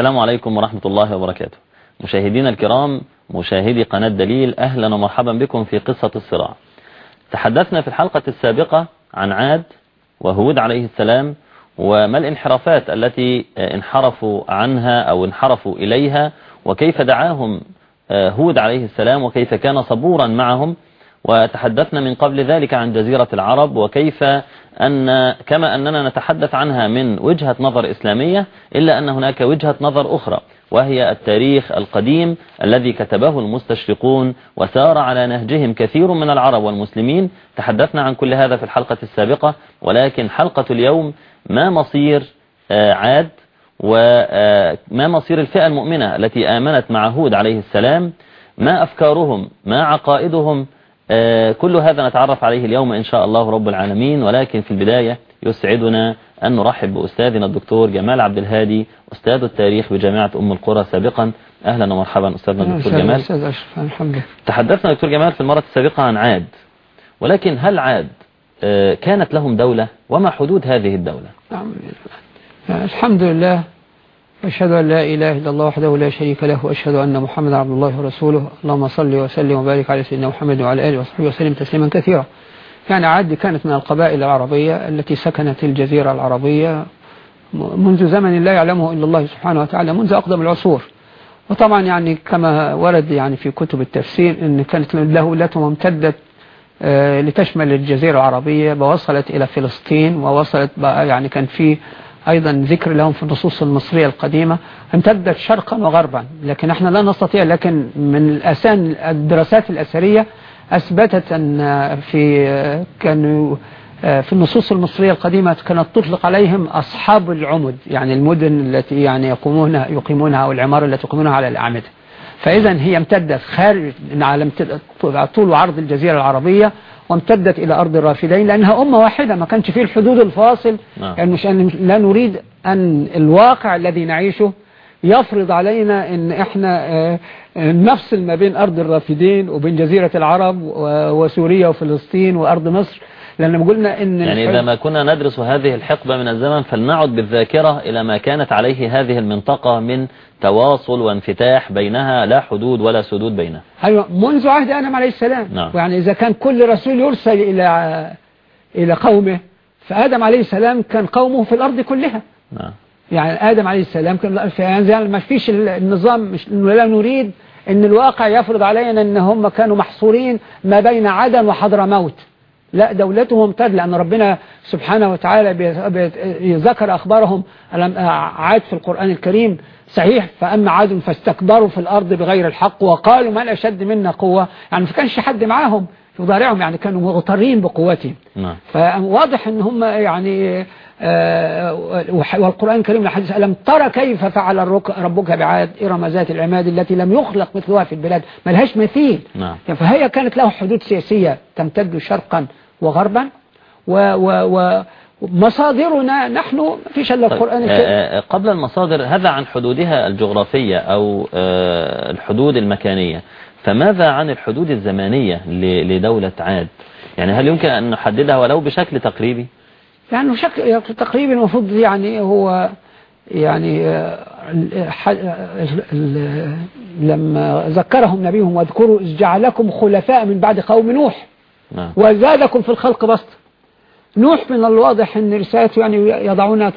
السلام عليكم ورحمة الله وبركاته. مشاهدينا الكرام مشاهدي قناة دليل أهلا ومرحبا بكم في قصة الصراع. تحدثنا في الحلقة السابقة عن عاد وهود عليه السلام وما الانحرافات التي انحرفوا عنها أو انحرفوا إليها وكيف دعاهم هود عليه السلام وكيف كان صبورا معهم. وتحدثنا من قبل ذلك عن جزيرة العرب وكيف أن كما أننا نتحدث عنها من وجهة نظر إسلامية إلا أن هناك وجهة نظر أخرى وهي التاريخ القديم الذي كتبه المستشرقون وسار على نهجهم كثير من العرب والمسلمين. تحدثنا عن كل هذا في الحلقة السابقة ولكن حلقة اليوم ما مصير عاد وما مصير الفئة المؤمنة التي آمنت مع هود عليه السلام ما أفكارهم ما عقائدهم كل هذا نتعرف عليه اليوم إن شاء الله رب العالمين ولكن في البداية يسعدنا أن نرحب بأستاذنا الدكتور جمال عبد الهادي أستاذ التاريخ بجامعة أم القرى سابقا. أهلا ومرحبا أستاذنا الدكتور جمال. أستاذ أشرف الحمد لله. تحدثنا دكتور جمال في المرة السابقة عن عاد ولكن هل عاد كانت لهم دولة؟ وما حدود هذه الدولة؟ نعم. الحمد لله. أشهد أن لا إله إلا الله وحده لا شريك له وأشهد أن محمدا عبد الله ورسوله. اللهم صل وسلم وبارك على سيدنا محمد وعلى آله وصحبه وسلم تسليما كثيرا. يعني عاد كانت من القبائل العربية التي سكنت الجزيرة العربية منذ زمن لا يعلمه إلا الله سبحانه وتعالى منذ أقدم العصور. وطبعا يعني كما ورد يعني في كتب التفسير أن كانت له امتدت لتشمل الجزيرة العربية ووصلت إلى فلسطين ووصلت يعني كان في أيضا ذكر لهم في النصوص المصرية القديمة امتدت شرقا وغربا لكن إحنا لا نستطيع لكن من الأسان الدراسات الأثرية أثبتت أن في كانوا في النصوص المصرية القديمة كانت تطلق عليهم أصحاب العمد يعني المدن التي يعني يقومون يقيمونها أو العمارة التي يقيمونها على الأعمدة. فإذا هي امتدت خارج على طول وعرض الجزيرة العربية وامتدت إلى أرض الرافدين لأنها أمة واحدة ما كانش فيه الحدود الفاصل نعم. يعني مش أن لا نريد أن الواقع الذي نعيشه يفرض علينا أن إحنا نفصل ما بين أرض الرافدين وبين جزيرة العرب وسوريا وفلسطين وأرض مصر لأن قلنا أن يعني إذا ما كنا ندرس هذه الحقبة من الزمن فلنعد بالذاكرة إلى ما كانت عليه هذه المنطقة من تواصل وانفتاح بينها لا حدود ولا سدود بينها. أيوة منذ عهد آدم عليه السلام. نعم. يعني إذا كان كل رسول يرسل إلى إلى قومه فآدم عليه السلام كان قومه في الأرض كلها. نعم. يعني آدم عليه السلام كان في يعني ما فيش النظام مش لا نريد أن الواقع يفرض علينا أن هم كانوا محصورين ما بين عدن وحضرموت لا دولتهم امتد لأن ربنا سبحانه وتعالى ذكر أخبارهم عاد في القرآن الكريم صحيح فأما عاد فاستكبروا في الأرض بغير الحق وقالوا من أشد منا قوة يعني ما كانش حد معاهم. يضارعهم يعني كانوا مغترين بقوتهم. نعم. فواضح إن هم يعني آه والقرآن الكريم الحديث ألم ترى كيف فعل ربك بعاد إرم ذات العماد التي لم يخلق مثلها في البلاد؟ ملهاش مثيل. نعم. فهي كانت له حدود سياسية تمتد شرقا وغربا و و ومصادرنا نحن ما فيش إلا القرآن الكريم. آه، قبل المصادر هذا عن حدودها الجغرافية أو آه، الحدود المكانية. فماذا عن الحدود الزمانية لدولة عاد؟ يعني هل يمكن أن نحددها ولو بشكل تقريبي؟ يعني شكل تقريبا المفروض يعني هو يعني آه، لما ذكرهم نبيهم واذكروا إذ جعلكم خلفاء من بعد قوم نوح نعم. وزادكم في الخلق بسطة نوح من الواضح أن رسالته يعني يضعون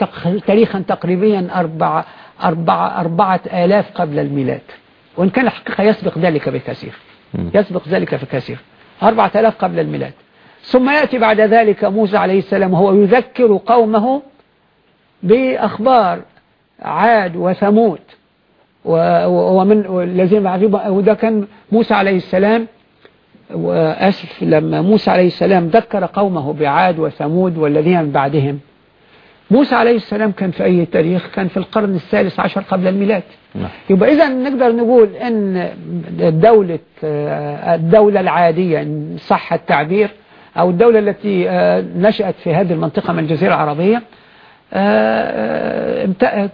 تاريخا تقريبيا أربعة, أربعة, أربعة آلاف قبل الميلاد. وإن كان الحقيقة يسبق ذلك بكثير. يسبق ذلك بكثير أربعة آلاف قبل الميلاد. ثم يأتي بعد ذلك موسى عليه السلام وهو يذكر قومه بأخبار عاد وثمود ومن الذين بعدهم وده كان موسى عليه السلام وأسف لما موسى عليه السلام ذكر قومه بعاد وثمود والذين من بعدهم. موسى عليه السلام كان في أي تاريخ؟ كان في القرن الثالث عشر قبل الميلاد. نعم. يبقى إذا نقدر نقول أن دولة الدولة العادية إن صح التعبير أو الدولة التي نشأت في هذه المنطقة من الجزيرة العربية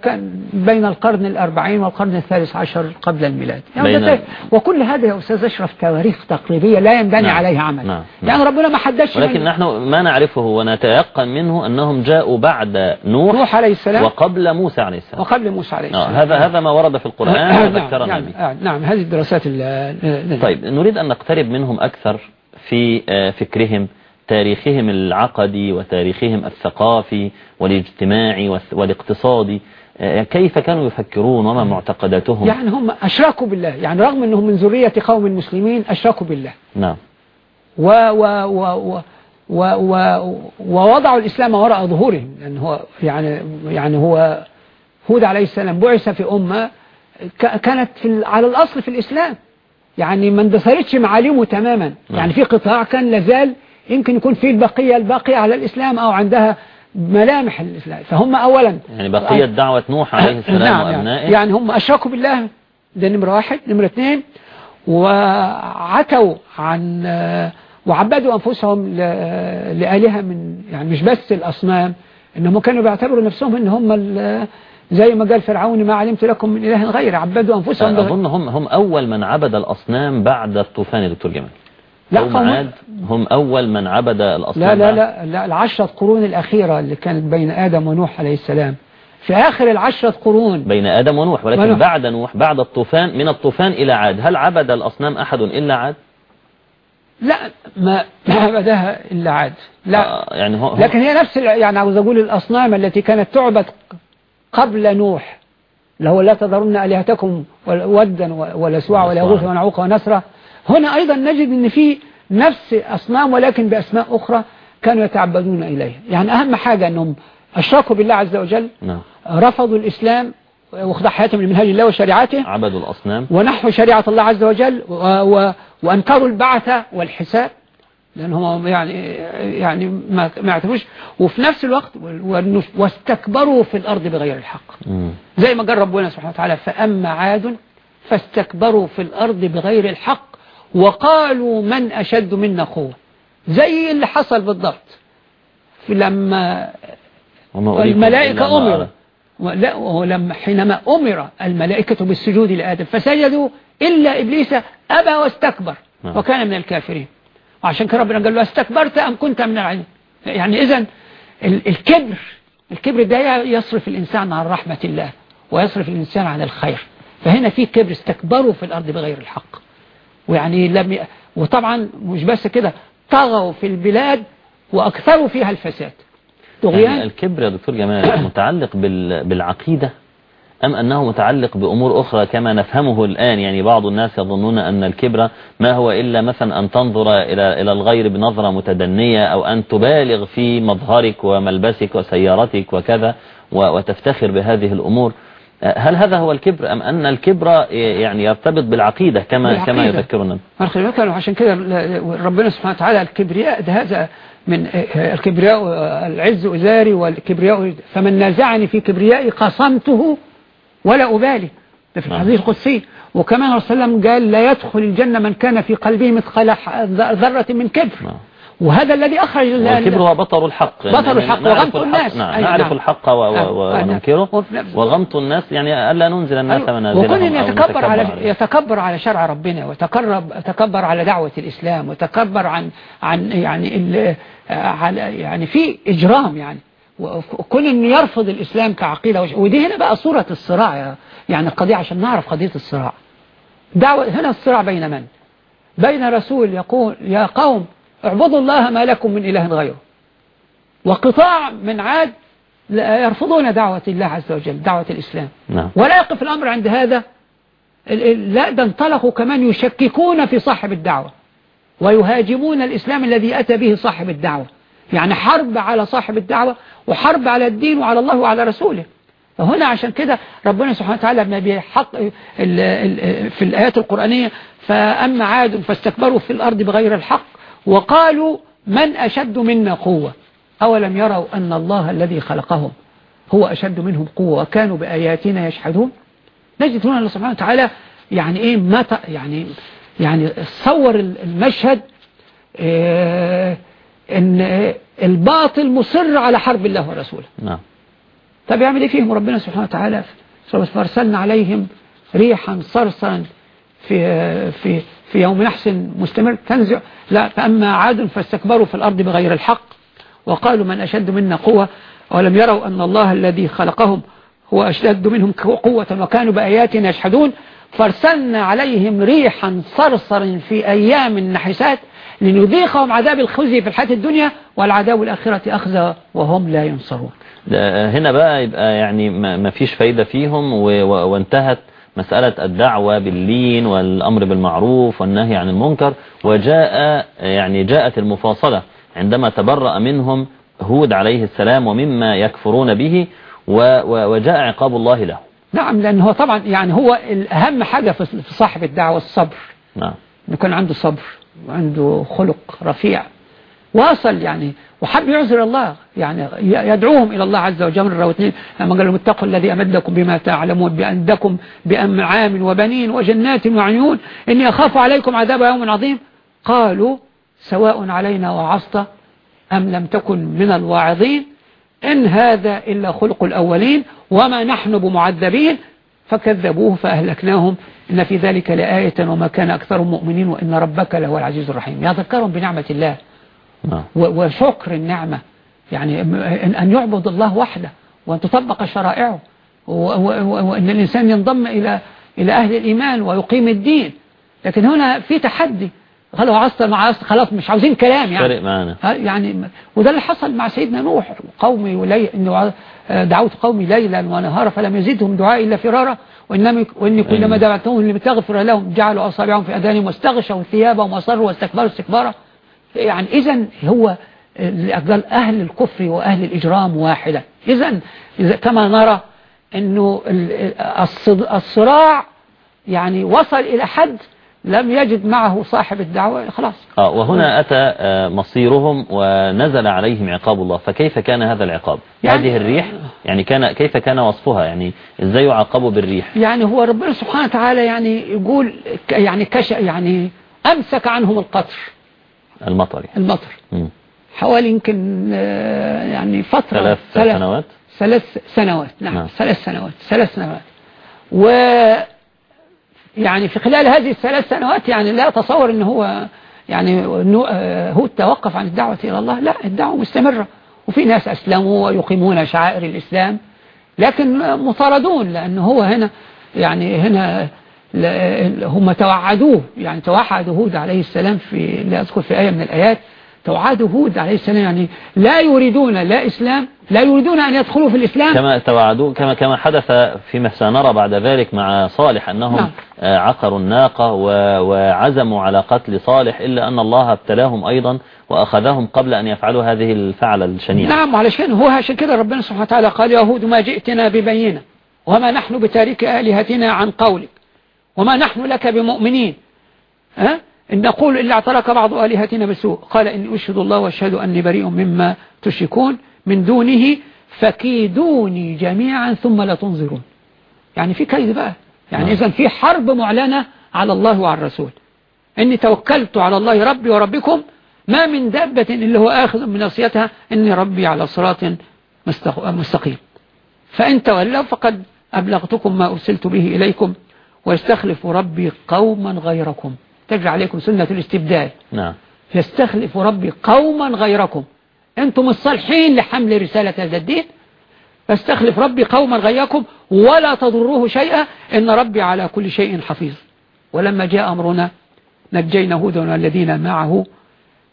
كان بين القرن الأربعين والقرن الثالث عشر قبل الميلاد. يعني وكل هذا يا أستاذ أشرف تواريخ تقريبية لا ينبني نعم. عليها عمل. نعم. يعني ربنا ما حددش ولكن نحن ما نعرفه ونتيقن منه أنهم جاءوا بعد نوح, نوح عليه السلام. وقبل موسى عليه السلام. وقبل موسى عليه آه، السلام. هذا هذا ما ورد في القرآن نعم, وذكرنا نعم, آه، نعم هذه الدراسات ال- طيب نريد أن نقترب منهم أكثر في آه، فكرهم. تاريخهم العقدي وتاريخهم الثقافي والاجتماعي والاقتصادي. آه، كيف كانوا يفكرون وما معتقداتهم؟ يعني هم أشركوا بالله. يعني رغم أنهم من ذرية قوم مسلمين أشركوا بالله. نعم. و و و و و و ووضعوا الإسلام وراء ظهورهم. لأن هو يعني يعني هو هود عليه السلام بعث في أمة كانت في على الأصل في الإسلام. يعني ما اندثرتش معالمه تماما. يعني في قطاع كان لازال يمكن يكون فيه البقية الباقية على الإسلام أو عندها ملامح الإسلام. فهم أولا. يعني بقية دعوة نوح عليه السلام نعم. يعني, وأبنائه. يعني هم أشركوا بالله. ده نمرة واحد. نمرة اثنين. وعتوا عن وعبدوا أنفسهم لآلهة من يعني مش بس الأصنام. إنهم كانوا بيعتبروا نفسهم إن هم زي ما قال فرعون ما علمت لكم من إله غير عبدوا أنفسهم بغ- أظن هم هم أول من عبد الأصنام بعد الطوفان دكتور جمال. لا قوم عاد هم أول من عبد الأصنام لا لا. لا, لا العشرة قرون الأخيرة اللي كانت بين آدم ونوح عليه السلام. في آخر العشرة قرون. بين آدم ونوح ولكن ونوح. بعد نوح بعد الطوفان من الطوفان إلى عاد. هل عبد الأصنام أحد إلا عاد؟ لا ما ما عبدها إلا عاد. لا. آه، يعني هو لكن هي نفس يعني عاوز أقول الأصنام التي كانت تعبد قبل نوح اللي هو لا تذرن آلهتكم ودا ولا سواع ولا سواع. ونعوق ونسرة. هنا أيضا نجد أن في نفس أصنام ولكن بأسماء أخرى كانوا يتعبدون إليها. يعني أهم حاجة أنهم أشركوا بالله عز وجل نعم. رفضوا الإسلام واخضع حياتهم لمنهاج الله وشريعته عبدوا الأصنام. ونحو شريعة الله عز وجل و و وأنكروا البعث والحساب لأنهم يعني يعني ما ما يعتبروش. وفي نفس الوقت واستكبروا في الأرض بغير الحق. زي ما قال ربنا سبحانه وتعالى فأما عاد فاستكبروا في الأرض بغير الحق. وقالوا من أشد منا قوة. زي اللي حصل بالضبط. لما الملائكة أرى. لا لما حينما أمر الملائكة بالسجود لآدم فسجدوا إلا إبليس أبى واستكبر نعم. وكان من الكافرين. وعشان كده ربنا قال له أستكبرت أم كنت من العلم يعني إذا الكبر الكبر ده يصرف الإنسان عن رحمة الله ويصرف الإنسان عن الخير. فهنا في كبر استكبروا في الأرض بغير الحق. ويعني لم ي... وطبعا مش بس كده طغوا في البلاد وأكثروا فيها الفساد. يعني طغيان الكبر يا دكتور جمال متعلق بال... بالعقيدة أم أنه متعلق بأمور أخرى كما نفهمه الآن؟ يعني بعض الناس يظنون أن الكبر ما هو إلا مثلا أن تنظر إلى إلى الغير بنظرة متدنية أو أن تبالغ في مظهرك وملبسك وسيارتك وكذا و... وتفتخر بهذه الأمور. هل هذا هو الكبر أم أن الكبر يعني يرتبط بالعقيدة كما كما بالعقيدة. يذكرنا خلي بالك عشان كده ربنا سبحانه وتعالى الكبرياء ده هذا من الكبرياء العز أزاري والكبرياء فمن نازعني في كبريائي قصمته ولا أبالي ده في نعم. الحديث القدسي وكمان الرسول صلى الله عليه وسلم قال لا يدخل الجنة من كان في قلبه مثقال ذرة من كبر نعم. وهذا الذي أخرج والكبر هو بطر الحق بطر يعني الحق وغمط الناس. نعم نعرف نعم. الحق نعم. نعم. وننكره نفس- وغمط الناس يعني ألا ننزل الناس. منازلهم وكل يتكبر على. يتكبر على شرع ربنا وتقرب يتكبر على دعوة الإسلام وتكبر عن عن يعني على يعني في إجرام يعني وكون إنه يرفض الإسلام كعقيدة ودي هنا بقى صورة الصراع يعني القضية عشان نعرف قضية الصراع دعوة هنا الصراع بين من بين رسول يقول يا قوم اعبدوا الله ما لكم من إله غيره. وقطاع من عاد يرفضون دعوة الله عز وجل دعوة الإسلام. نعم. ولا يقف الأمر عند هذا. لا ده انطلقوا كمان يشككون في صاحب الدعوة. ويهاجمون الإسلام الذي أتى به صاحب الدعوة. يعني حرب على صاحب الدعوة وحرب على الدين وعلى الله وعلى رسوله. فهنا عشان كده ربنا سبحانه وتعالى ما بيحق في الآيات القرآنية فأما عاد فاستكبروا في الأرض بغير الحق وقالوا من أشد منا قوة؟ أولم يروا أن الله الذي خلقهم هو أشد منهم قوة وكانوا بآياتنا يشهدون؟ نجد هنا الله سبحانه وتعالى يعني إيه ما ت- يعني يعني صور المشهد آه، إن آه، الباطل مصر على حرب الله ورسوله. نعم. طب يعمل إيه فيهم ربنا سبحانه وتعالى؟ فارسلنا عليهم ريحا صرصرا في في في يوم نحس مستمر تنزع. لا فأما عاد فاستكبروا في الأرض بغير الحق. وقالوا من أشد منا قوة؟ ولم يروا أن الله الذي خلقهم هو أشد منهم قوة وكانوا بآياتنا يشحدون فارسلنا عليهم ريحا صرصرا في أيام النحسات لنذيقهم عذاب الخزي في الحياة الدنيا والعذاب الآخرة أخذ وهم لا ينصرون. هنا بقى يبقى يعني ما فيش فايدة فيهم وانتهت مسألة الدعوة باللين والأمر بالمعروف والنهي عن المنكر وجاء يعني جاءت المفاصلة عندما تبرأ منهم هود عليه السلام ومما يكفرون به وجاء عقاب الله له. نعم لأنه هو طبعا يعني هو الأهم حاجة في صاحب الدعوة الصبر. نعم. يكون عنده صبر وعنده خلق رفيع. واصل يعني. وحب يعذر الله يعني يدعوهم إلى الله عز وجل. مرة واثنين لما قال لهم اتقوا الذي أمدكم بما تعلمون بأندكم بأمعام وبنين وجنات وعيون إني أخاف عليكم عذاب يوم عظيم. قالوا سواء علينا وعصت أم لم تكن من الواعظين. إن هذا إلا خلق الأولين وما نحن بمعذبين. فكذبوه فأهلكناهم. إن في ذلك لآية وما كان أكثر مؤمنين وإن ربك لهو العزيز الرحيم. يذكرهم بنعمة الله. وشكر النعمة. يعني أن يعبد الله وحده وأن تطبق شرائعه وأن الإنسان ينضم إلى إلى أهل الإيمان ويقيم الدين. لكن هنا في تحدي. خلوا عصر مع عصر؟ خلاص مش عاوزين كلام يعني. فرق معنا. يعني وده اللي حصل مع سيدنا نوح. قومي ولي إنه دعوت قومي ليلا ونهارا فلم يزدهم دعائي إلا فرارا. وإنما وإني كلما دعوتهم لتغفر لهم جعلوا أصابعهم في أذانهم واستغشوا ثيابهم وصروا واستكبروا استكبارا. يعني إذا هو لأجل أهل الكفر وأهل الإجرام واحدا إذا كما نرى أنه الصراع يعني وصل إلى حد لم يجد معه صاحب الدعوة خلاص آه وهنا أتى مصيرهم ونزل عليهم عقاب الله. فكيف كان هذا العقاب؟ يعني هذه الريح؟ يعني كان كيف كان وصفها؟ يعني إزاي يعاقبوا بالريح؟ يعني هو ربنا سبحانه وتعالى يعني يقول يعني كش يعني أمسك عنهم القطر المطر يعني. المطر. م. حوالي يمكن يعني فترة. ثلاث, ثلاث سنوات؟ ثلاث سنوات. نعم, نعم. ثلاث سنوات. ثلاث سنوات. و يعني في خلال هذه الثلاث سنوات يعني لا أتصور أنه هو يعني هو توقف عن الدعوة إلى الله. لا الدعوة مستمرة. وفي ناس أسلموا ويقيمون شعائر الإسلام لكن مطاردون لأنه هو هنا يعني هنا هم توعدوه يعني توعد هود عليه السلام في لا أذكر في آية من الآيات توعد هود عليه السلام يعني لا يريدون لا إسلام لا يريدون أن يدخلوا في الإسلام. كما توعدوا كما كما حدث فيما سنرى بعد ذلك مع صالح أنهم نعم. عقروا الناقة وعزموا على قتل صالح إلا أن الله ابتلاهم أيضا وأخذهم قبل أن يفعلوا هذه الفعلة الشنيعة. نعم علشان هو عشان كده ربنا سبحانه وتعالى قال يا هود ما جئتنا ببينة وما نحن بتارك آلهتنا عن قولك. وما نحن لك بمؤمنين. ها؟ إن نقول إلا اعترك بعض آلهتنا بسوء قال إني أشهد الله وأشهد أني بريء مما تشركون من دونه فكيدوني جميعا ثم لا تنظرون. يعني في كيد بقى. يعني إذا في حرب معلنة على الله وعلى الرسول. إني توكلت على الله ربي وربكم. ما من دابة إلا هو آخذ من نصيتها إني ربي على صراط مستقيم. فإن تولوا فقد أبلغتكم ما أرسلت به إليكم. ويستخلف ربي قوما غيركم. تجري عليكم سنة الاستبدال. نعم. يستخلف ربي قوما غيركم. أنتم الصالحين لحمل رسالة هذا الدين. فاستخلف ربي قوما غيركم ولا تضروه شيئا. إن ربي على كل شيء حفيظ. ولما جاء أمرنا نجينا هودا والذين معه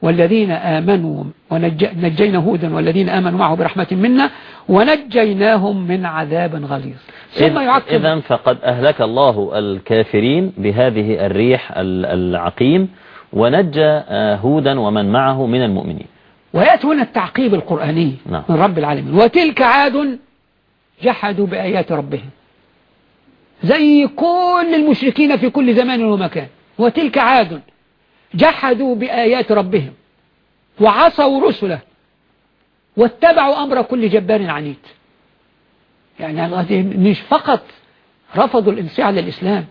والذين آمنوا ونجينا هودا والذين آمنوا معه برحمة منا ونجيناهم من عذاب غليظ. ثم يعقب إذا فقد أهلك الله الكافرين بهذه الريح العقيم ونجى هودا ومن معه من المؤمنين. ويأتي هنا التعقيب القرآني نعم. من رب العالمين. وتلك عاد جحدوا بآيات ربهم. زي كل المشركين في كل زمان ومكان. وتلك عاد جحدوا بآيات ربهم وعصوا رسله واتبعوا أمر كل جبار عنيد. يعني مش فقط رفضوا الانصياع للإسلام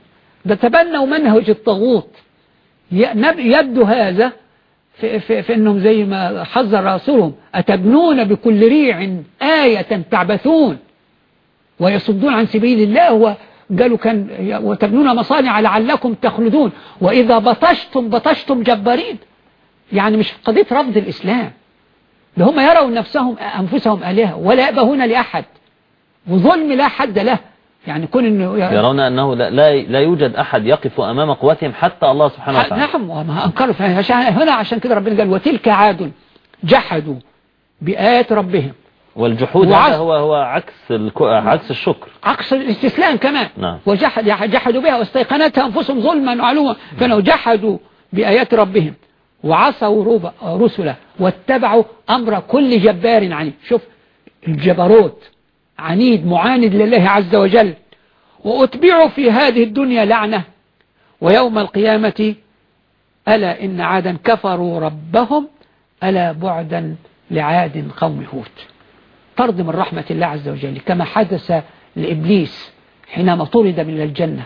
ده تبنوا منهج الطاغوت. يبدو هذا في, في, في أنهم زي ما حذر رسولهم أتبنون بكل ريع آية تعبثون ويصدون عن سبيل الله وقالوا كان وتبنون مصانع لعلكم تخلدون. وإذا بطشتم بطشتم جبارين. يعني مش قضية رفض الإسلام. ده هم يروا نفسهم أنفسهم آلهة ولا يأبهون لأحد. وظلم لا حد له. يعني كون إنه يرون أنه لا لا يوجد أحد يقف أمام قوتهم حتى الله سبحانه وتعالى. نعم وما أنكروا. هنا عشان كده ربنا قال وتلك عاد جحدوا بآيات ربهم. والجحود هذا هو هو عكس عكس الشكر. عكس الاستسلام كمان. نعم. وجحد جحدوا بها واستيقنتها أنفسهم ظلما وعلوا. كانوا جحدوا بآيات ربهم وعصوا رسله واتبعوا أمر كل جبار عنيد. شوف الجبروت عنيد معاند لله عز وجل. وأتبعوا في هذه الدنيا لعنة. ويوم القيامة ألا إن عادا كفروا ربهم ألا بعدا لعاد قوم هود. طرد من رحمة الله عز وجل كما حدث لإبليس حينما طرد من الجنة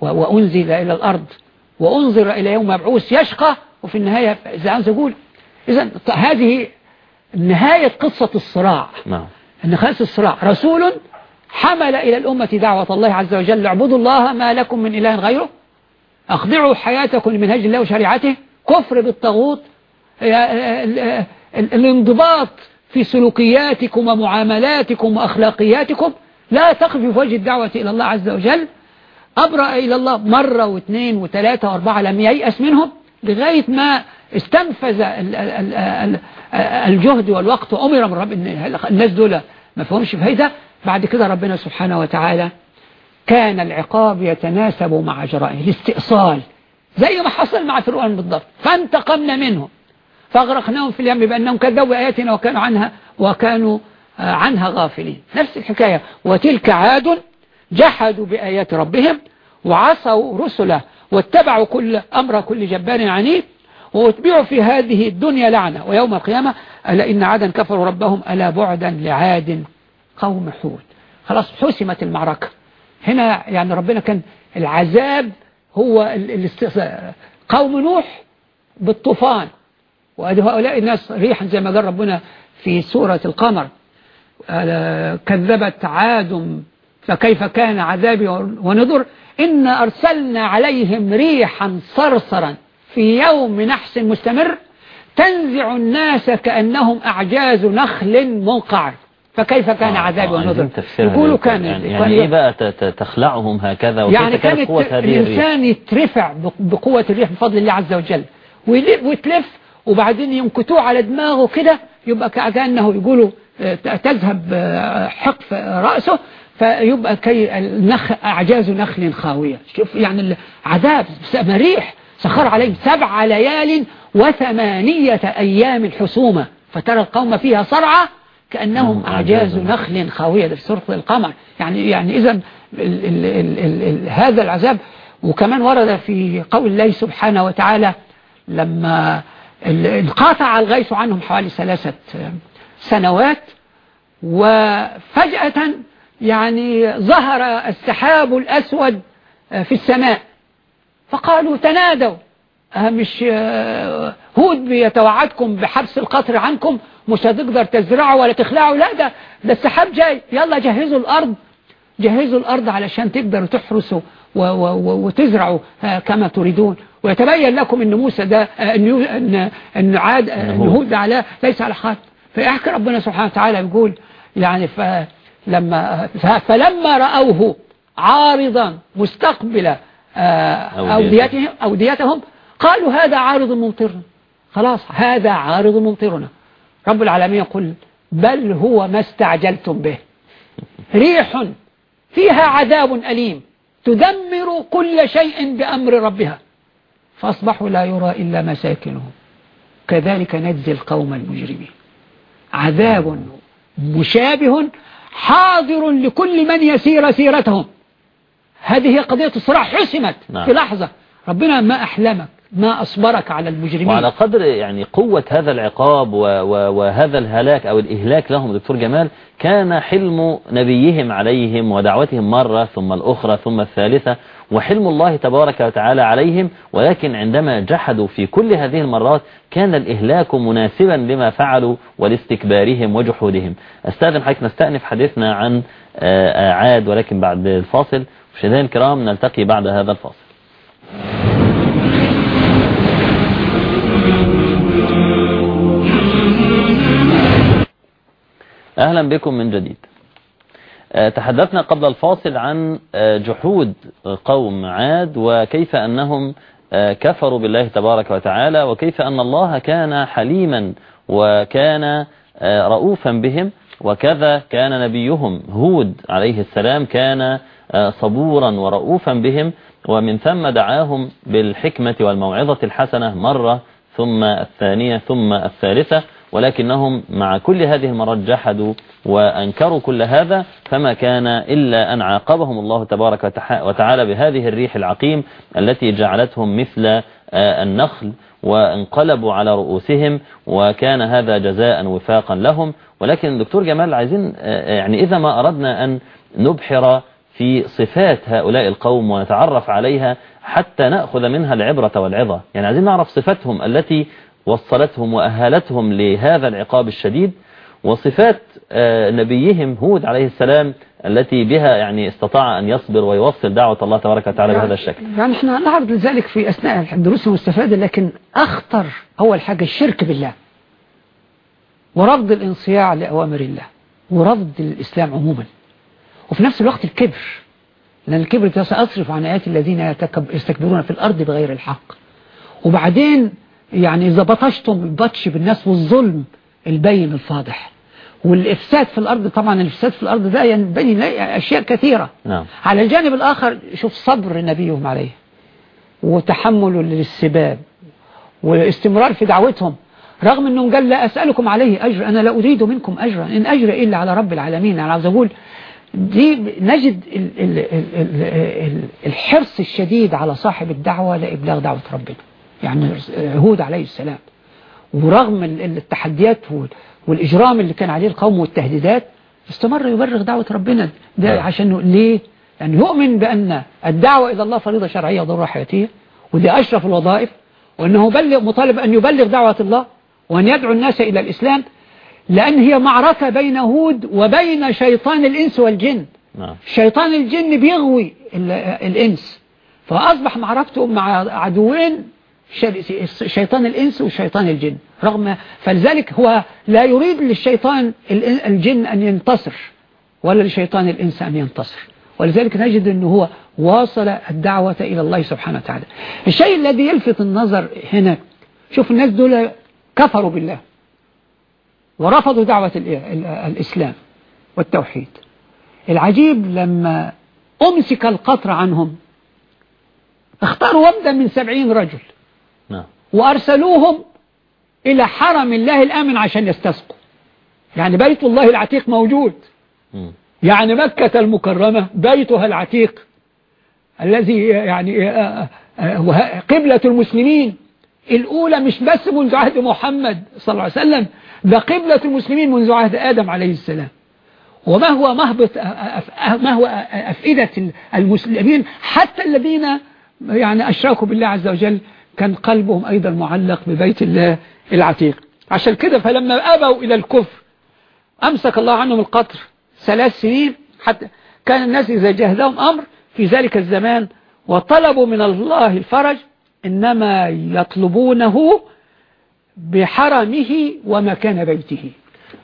وأنزل إلى الأرض وأنظر إلى يوم مبعوث يشقى وفي النهاية إذا عاوز أقول إذا هذه نهاية قصة الصراع. نعم. نهاية الصراع رسول حمل إلى الأمة دعوة الله عز وجل اعبدوا الله ما لكم من إله غيره أخضعوا حياتكم لمنهج الله وشريعته كفر بالطاغوت الانضباط في سلوكياتكم ومعاملاتكم وأخلاقياتكم لا تقف في وجه الدعوة إلى الله عز وجل. أبرأ إلى الله مرة واثنين وثلاثة وأربعة لم ييأس منهم لغاية ما استنفذ الجهد والوقت وأمر من رب الناس دول ما فهمش فايدة بعد كده ربنا سبحانه وتعالى كان العقاب يتناسب مع جرائه. الاستئصال زي ما حصل مع فرعون بالضبط. فانتقمنا منهم فاغرقناهم في اليم بأنهم كذبوا بآياتنا وكانوا عنها وكانوا عنها غافلين. نفس الحكاية. وتلك عاد جحدوا بآيات ربهم وعصوا رسله واتبعوا كل أمر كل جبار عنيد واتبعوا في هذه الدنيا لعنة. ويوم القيامة ألا إن عادا كفروا ربهم ألا بعدا لعاد قوم حود خلاص حسمت المعركة. هنا يعني ربنا كان العذاب هو قوم نوح بالطوفان. وهؤلاء الناس ريحا زي ما قال ربنا في سورة القمر. كذبت عاد فكيف كان عذابي؟ ونذر إن أرسلنا عليهم ريحا صرصرا في يوم نحس مستمر تنزع الناس كأنهم أعجاز نخل منقعر. فكيف كان آه عذابي آه ونذر؟ يقولوا كان يعني, يعني إيه بقى تخلعهم هكذا يعني كانت الإنسان يترفع بقوة الريح بفضل الله عز وجل ويتلف وبعدين ينكتوه على دماغه كده يبقى كأنه يقولوا تذهب حقف رأسه فيبقى كي النخ أعجاز نخل خاوية. شوف يعني العذاب مريح. سخر عليهم سبع ليال وثمانية أيام حسومة فترى القوم فيها صرعى كأنهم أعجاز نخل خاوية. في سورة القمر. يعني يعني إذا هذا العذاب. وكمان ورد في قول الله سبحانه وتعالى لما انقطع الغيث عنهم حوالي ثلاثة سنوات وفجأة يعني ظهر السحاب الأسود في السماء. فقالوا تنادوا. مش هود بيتوعدكم بحبس القطر عنكم؟ مش هتقدر تزرعوا ولا تخلعوا لا ده ده السحاب جاي. يلا جهزوا الأرض. جهزوا الأرض علشان تقدروا تحرسوا وتزرعوا كما تريدون. ويتبين لكم إن موسى ده إن إن عاد إن هود على ليس على خاطر فيحكي ربنا سبحانه وتعالى يقول يعني فلما فلما رأوه عارضا مستقبل أوديتهم, أوديتهم قالوا هذا عارض ممطرنا خلاص هذا عارض ممطرنا. رب العالمين يقول بل هو ما استعجلتم به. ريح فيها عذاب أليم تدمر كل شيء بأمر ربها. فأصبحوا لا يرى إلا مساكنهم. كذلك نجزي القوم المجرمين. عذاب مشابه حاضر لكل من يسير سيرتهم. هذه قضية الصراع حسمت نعم. في لحظة. ربنا ما أحلمك. ما أصبرك على المجرمين. وعلى قدر يعني قوة هذا العقاب وهذا الهلاك أو الإهلاك لهم دكتور جمال كان حلم نبيهم عليهم ودعوتهم مرة ثم الأخرى ثم الثالثة وحلم الله تبارك وتعالى عليهم. ولكن عندما جحدوا في كل هذه المرات كان الإهلاك مناسبا لما فعلوا ولاستكبارهم وجحودهم. استاذن حضرتك نستأنف حديثنا عن عاد ولكن بعد الفاصل. مشاهدينا الكرام نلتقي بعد هذا الفاصل. أهلا بكم من جديد. تحدثنا قبل الفاصل عن جحود قوم عاد وكيف أنهم كفروا بالله تبارك وتعالى وكيف أن الله كان حليما وكان رؤوفا بهم وكذا كان نبيهم هود عليه السلام كان صبورا ورؤوفا بهم ومن ثم دعاهم بالحكمة والموعظة الحسنة مرة ثم الثانية ثم الثالثة ولكنهم مع كل هذه المرات جحدوا وأنكروا كل هذا فما كان إلا أن عاقبهم الله تبارك وتعالى بهذه الريح العقيم التي جعلتهم مثل النخل وانقلبوا على رؤوسهم وكان هذا جزاء وفاقا لهم. ولكن دكتور جمال عايزين يعني إذا ما أردنا أن نبحر في صفات هؤلاء القوم ونتعرف عليها حتى نأخذ منها العبرة والعظة. يعني عايزين نعرف صفاتهم التي وصلتهم وأهلتهم لهذا العقاب الشديد وصفات نبيهم هود عليه السلام التي بها يعني استطاع أن يصبر ويوصل دعوة الله تبارك وتعالى يعني بهذا الشكل. يعني إحنا نعرض ذلك في أثناء الدروس المستفادة لكن أخطر أول حاجة الشرك بالله ورفض الانصياع لأوامر الله ورفض الإسلام عموما. وفي نفس الوقت الكبر لأن الكبر سأصرف عن آيات الذين يستكبرون في الأرض بغير الحق. وبعدين يعني إذا بطشتم البطش بالناس والظلم البين الفاضح والإفساد في الأرض طبعا الإفساد في الأرض ده ينبني أشياء كثيرة. نعم. على الجانب الآخر شوف صبر نبيهم عليه وتحمل للسباب واستمرار في دعوتهم. رغم أنهم قال لا أسألكم عليه أجر أنا لا أريد منكم أجرا إن أجر إلا على رب العالمين. أنا عاوز أقول دي نجد ال ال ال ال الحرص الشديد على صاحب الدعوة لإبلاغ دعوة ربنا. يعني هود عليه السلام. ورغم التحديات والإجرام اللي كان عليه القوم والتهديدات استمر يبرغ دعوة ربنا. ده عشان ليه؟ يعني يؤمن بأن الدعوة إلى الله فريضة شرعية ضرورة حياتية ودي أشرف الوظائف وأنه بلغ مطالب أن يبلغ دعوة الله وأن يدعو الناس إلى الإسلام لأن هي معركة بين هود وبين شيطان الإنس والجن. نعم. شيطان الجن بيغوي الإنس. فأصبح معركته مع عدوين شيطان الإنس وشيطان الجن. رغم فلذلك هو لا يريد للشيطان الجن أن ينتصر ولا لشيطان الإنس أن ينتصر. ولذلك نجد أنه هو واصل الدعوة إلى الله سبحانه وتعالى. الشيء الذي يلفت النظر هنا شوف الناس دول كفروا بالله ورفضوا دعوة الإسلام والتوحيد. العجيب لما أمسك القطر عنهم اختاروا وفدا من سبعين رجل. وأرسلوهم إلى حرم الله الآمن عشان يستسقوا. يعني بيت الله العتيق موجود. يعني مكة المكرمة بيتها العتيق الذي يعني قبلة المسلمين. الأولى مش بس منذ عهد محمد صلى الله عليه وسلم ده قبلة المسلمين منذ عهد آدم عليه السلام. وما هو مهبط ما هو أفئدة المسلمين؟ حتى الذين يعني أشركوا بالله عز وجل كان قلبهم أيضا معلق ببيت الله العتيق. عشان كده فلما أبوا إلى الكفر أمسك الله عنهم القطر ثلاث سنين حتى كان الناس إذا جهدهم أمر في ذلك الزمان وطلبوا من الله الفرج إنما يطلبونه بحرمه ومكان بيته.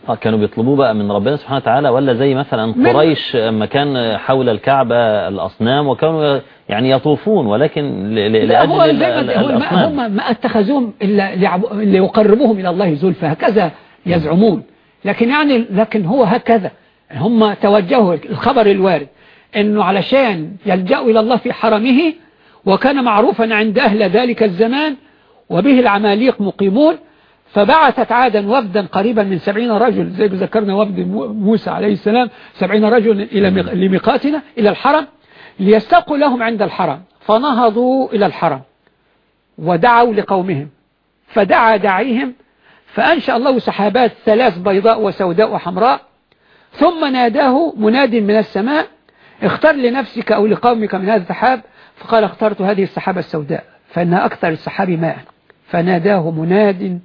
آه كانوا بيطلبوه بقى من ربنا سبحانه وتعالى ولا زي مثلا قريش لما كان حول الكعبة الأصنام وكانوا يعني يطوفون ولكن لأجل الأصنام هم ما اتخذوهم إلا ليقربوهم إلى الله زلفى هكذا يزعمون. لكن يعني لكن هو هكذا. هم توجهوا الخبر الوارد إنه علشان يلجأوا إلى الله في حرمه وكان معروفا عند أهل ذلك الزمان وبه العماليق مقيمون فبعثت عادا وفدا قريبا من سبعين رجل زي ما ذكرنا وفد موسى عليه السلام سبعين رجل إلى لميقاتنا إلى الحرم. ليستقوا لهم عند الحرم. فنهضوا إلى الحرم. ودعوا لقومهم. فدعا داعيهم. فأنشأ الله سحابات ثلاث بيضاء وسوداء وحمراء. ثم ناداه مناد من السماء. اختر لنفسك أو لقومك من هذا السحاب. فقال اخترت هذه السحابة السوداء. فإنها أكثر السحاب ماء. فناداه مناد.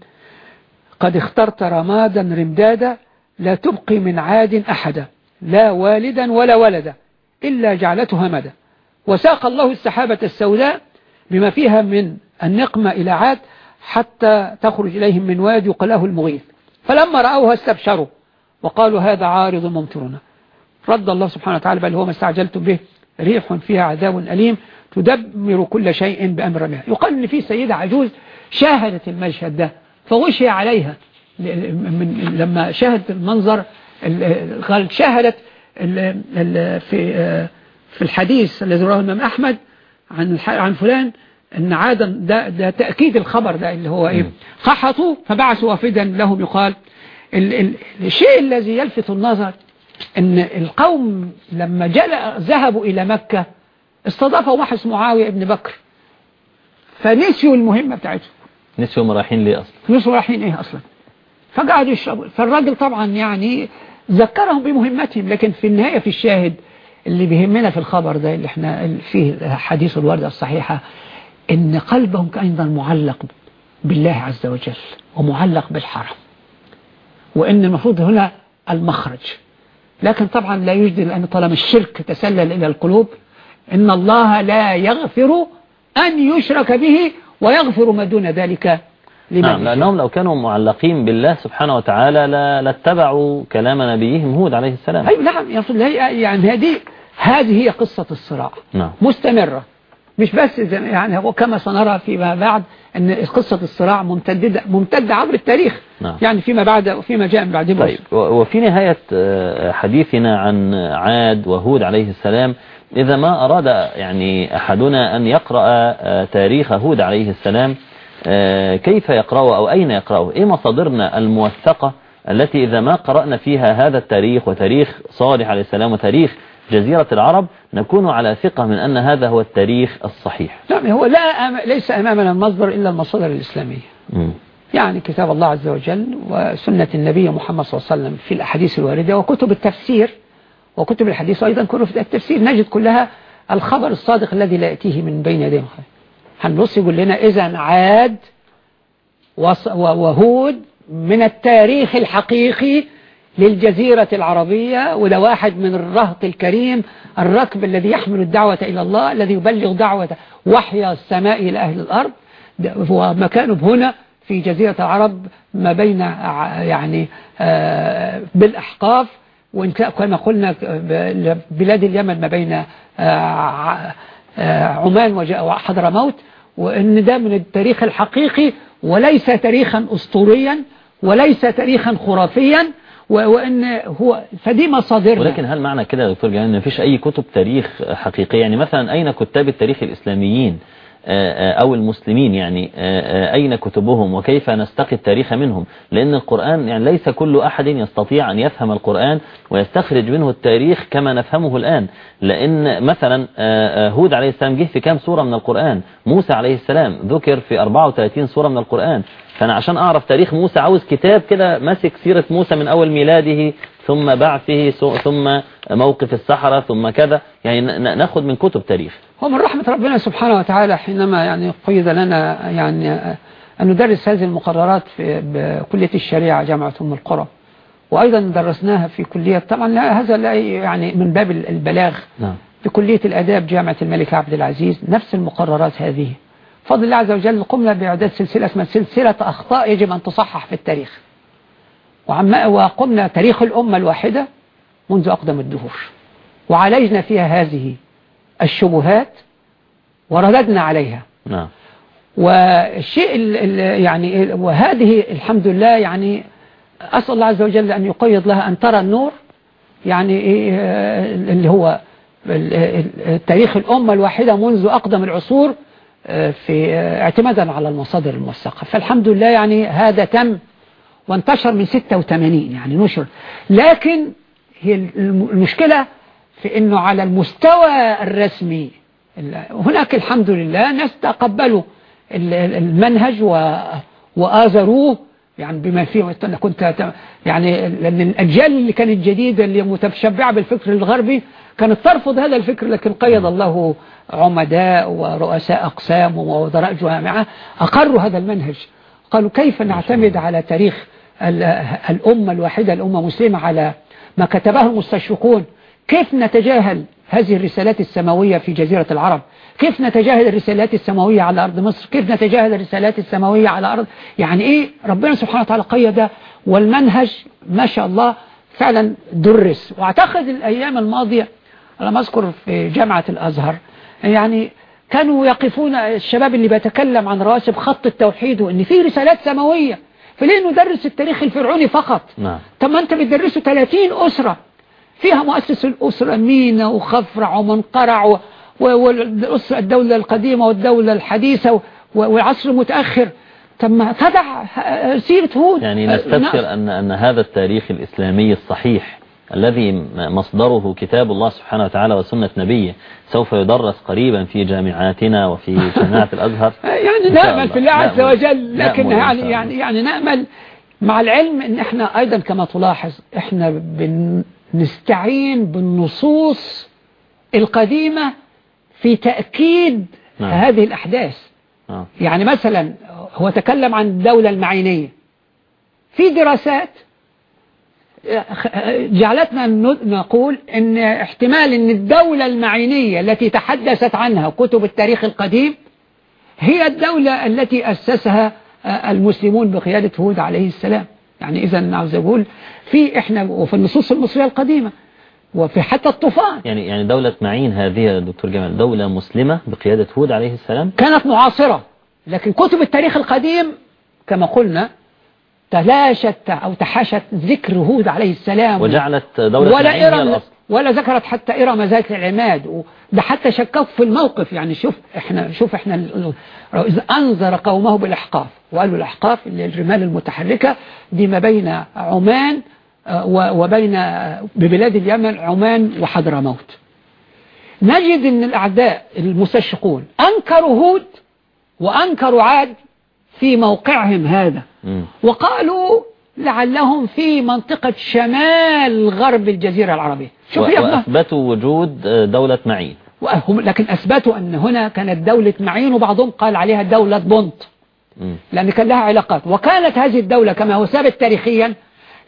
قد اخترت رمادا رمدادا. لا تبقي من عاد أحدا. لا والدا ولا ولدا. إلا جعلته همدا وساق الله السحابة السوداء بما فيها من النقمة إلى عاد حتى تخرج إليهم من وادي وقلاه المغيث. فلما رأوها استبشروا وقالوا هذا عارض ممطرنا. رد الله سبحانه وتعالى بل هو ما استعجلتم به ريح فيها عذاب أليم تدمر كل شيء بأمر ربها يقال أن في سيدة عجوز شاهدت المشهد ده فغشي عليها. لما شاهدت المنظر شاهدت في في الحديث الذي رواه الإمام أحمد عن عن فلان إن عادا ده, ده تأكيد الخبر ده اللي هو إيه؟ قحطوا فبعثوا وافدا لهم يقال ال ال الشيء الذي يلفت النظر إن القوم لما ذهبوا إلى مكة استضافوا واحد اسمه معاوية ابن بكر فنسيوا المهمة بتاعتهم. نسيوا رايحين ليه أصلا؟ نسيوا رايحين إيه أصلا؟ فقعدوا يشربوا. فالراجل طبعا يعني ذكرهم بمهمتهم لكن في النهاية في الشاهد اللي بيهمنا في الخبر ده اللي إحنا فيه حديث الوردة الصحيحة إن قلبهم أيضا معلق بالله عز وجل ومعلق بالحرم وإن المفروض هنا المخرج. لكن طبعا لا يجدي لأن طالما الشرك تسلل إلى القلوب إن الله لا يغفر أن يشرك به ويغفر ما دون ذلك نعم. لأنهم لو كانوا معلقين بالله سبحانه وتعالى لاتبعوا كلام نبيهم هود عليه السلام. أي نعم يعني هذه هذه هي قصة الصراع. نعم. مستمرة. مش بس يعني كما سنرى فيما بعد أن قصة الصراع ممتدة, ممتدة عبر التاريخ. نعم. يعني فيما بعد فيما جاء من بعد طيب وفي نهاية آه، حديثنا عن عاد وهود عليه السلام إذا ما أراد يعني أحدنا أن يقرأ آه، تاريخ هود عليه السلام كيف يقرأه أو أين يقرأه؟ إيه مصادرنا الموثقة التي إذا ما قرأنا فيها هذا التاريخ وتاريخ صالح عليه السلام وتاريخ جزيرة العرب نكون على ثقة من أن هذا هو التاريخ الصحيح. نعم هو لا أم... ليس أمامنا المصدر إلا المصادر الإسلامية. م. يعني كتاب الله عز وجل وسنة النبي محمد صلى الله عليه وسلم في الأحاديث الواردة وكتب التفسير وكتب الحديث أيضا كتب التفسير. نجد كلها الخبر الصادق الذي لا يأتيه من بين يديه هنبص يقول لنا إذا عاد وهود من التاريخ الحقيقي للجزيرة العربية وده واحد من الرهط الكريم الركب الذي يحمل الدعوة إلى الله الذي يبلغ دعوة وحي السماء إلى أهل الأرض. ومكانه هنا في جزيرة العرب ما بين يعني آه، بالأحقاف وإن كما قلنا بلاد اليمن ما بين آه، آه، عمان وحضرموت وإن ده من التاريخ الحقيقي وليس تاريخا أسطوريا وليس تاريخا خرافيا وأن هو فدي مصادرنا. ولكن هل معنى كده يا دكتور؟ جمال إن مفيش أي كتب تاريخ حقيقية يعني مثلا أين كتاب التاريخ الإسلاميين؟ آه، آه، أو المسلمين يعني آه، أين كتبهم وكيف نستقي التاريخ منهم؟ لأن القرآن يعني ليس كل أحد يستطيع أن يفهم القرآن ويستخرج منه التاريخ كما نفهمه الآن. لأن مثلا هود عليه السلام جه في كام سورة من القرآن؟ موسى عليه السلام ذكر في 34 سورة من القرآن. فأنا عشان أعرف تاريخ موسى عاوز كتاب كده ماسك سيرة موسى من أول ميلاده ثم بعثه ثم موقف السحرة ثم كذا. يعني ناخد من كتب تاريخ. هو من رحمة ربنا سبحانه وتعالى حينما يعني قيد لنا يعني أن ندرس هذه المقررات في بكلية الشريعة جامعة أم القرى. وأيضا درسناها في كلية طبعا لا هذا لا يعني من باب البلاغ. نعم. في كلية الأداب جامعة الملك عبد العزيز نفس المقررات هذه. فضل الله عز وجل قمنا بإعداد سلسلة اسمها سلسلة أخطاء يجب أن تصحح في التاريخ. وقمنا تاريخ الأمة الواحدة منذ أقدم الدهور. وعالجنا فيها هذه الشبهات ورددنا عليها. نعم. والشيء يعني وهذه الحمد لله يعني أسأل الله عز وجل أن يقيض لها أن ترى النور يعني اللي هو تاريخ الأمة الواحدة منذ أقدم العصور في اعتمادا على المصادر الموثقة. فالحمد لله يعني هذا تم وانتشر من 86 يعني نشر. لكن هي المشكلة في إنه على المستوى الرسمي. هناك الحمد لله ناس تقبلوا المنهج وآزروه. يعني بما فيه كنت يعني لأن الأجيال اللي كانت جديدة اللي متشبعة بالفكر الغربي كانت ترفض هذا الفكر لكن قيد الله عمداء ورؤساء أقسام ووزراء جامعة أقروا هذا المنهج. قالوا كيف نعتمد على تاريخ الأمة الواحدة الأمة المسلمة على ما كتبه المستشرقون؟ كيف نتجاهل هذه الرسالات السماوية في جزيرة العرب؟ كيف نتجاهل الرسالات السماوية على أرض مصر؟ كيف نتجاهل الرسالات السماوية على أرض؟ يعني إيه؟ ربنا سبحانه وتعالى قيد والمنهج ما شاء الله فعلا درس. وأعتقد الأيام الماضية أنا أذكر في جامعة الأزهر يعني كانوا يقفون الشباب اللي بيتكلم عن رواسب خط التوحيد وإن في رسالات سماوية فليه ندرس التاريخ الفرعوني فقط؟ نعم. طب ما أنت بتدرسه 30 أسرة. فيها مؤسس الأسرة مينا وخفرع ومنقرع والدولة القديمة والدولة الحديثة والعصر المتأخر طب ما تدع سيرة هود. يعني نستبشر أن, أن هذا التاريخ الإسلامي الصحيح الذي مصدره كتاب الله سبحانه وتعالى وسنة نبيه سوف يدرس قريبا في جامعاتنا وفي جامعة الأزهر. يعني نأمل في الله عز وجل لكن يعني يعني يعني نأمل مع العلم إن إحنا أيضا كما تلاحظ إحنا بنستعين بالنصوص القديمة في تأكيد نعم. هذه الأحداث نعم. يعني مثلا هو تكلم عن الدولة المعينية في دراسات جعلتنا نقول إن احتمال إن الدولة المعينية التي تحدثت عنها كتب التاريخ القديم هي الدولة التي أسسها المسلمون بقيادة هود عليه السلام يعني إذا عاوز أقول في إحنا وفي النصوص المصرية القديمة وفي حتى الطوفان. يعني يعني دولة معين هذه يا دكتور جمال دولة مسلمة بقيادة هود عليه السلام؟ كانت معاصرة لكن كتب التاريخ القديم كما قلنا تلاشت أو تحاشت ذكر هود عليه السلام. وجعلت دولة ولا إرم ولا ذكرت حتى إرم ذات العماد. ده حتى شككوا في الموقف. يعني شوف إحنا شوف إحنا إذا أنذر قومه بالأحقاف. وقالوا الأحقاف اللي الرمال المتحركة دي ما بين عمان آه، وبين ببلاد اليمن عمان وحضرموت. نجد إن الأعداء المستشقون أنكروا هود وأنكروا عاد في موقعهم هذا. وقالوا لعلهم في منطقة شمال غرب الجزيرة العربية. شوف وأثبتوا وجود دولة معين. لكن أثبتوا أن هنا كانت دولة معين وبعضهم قال عليها دولة بونت لأن كان لها علاقات. وكانت هذه الدولة كما هو ثابت تاريخيا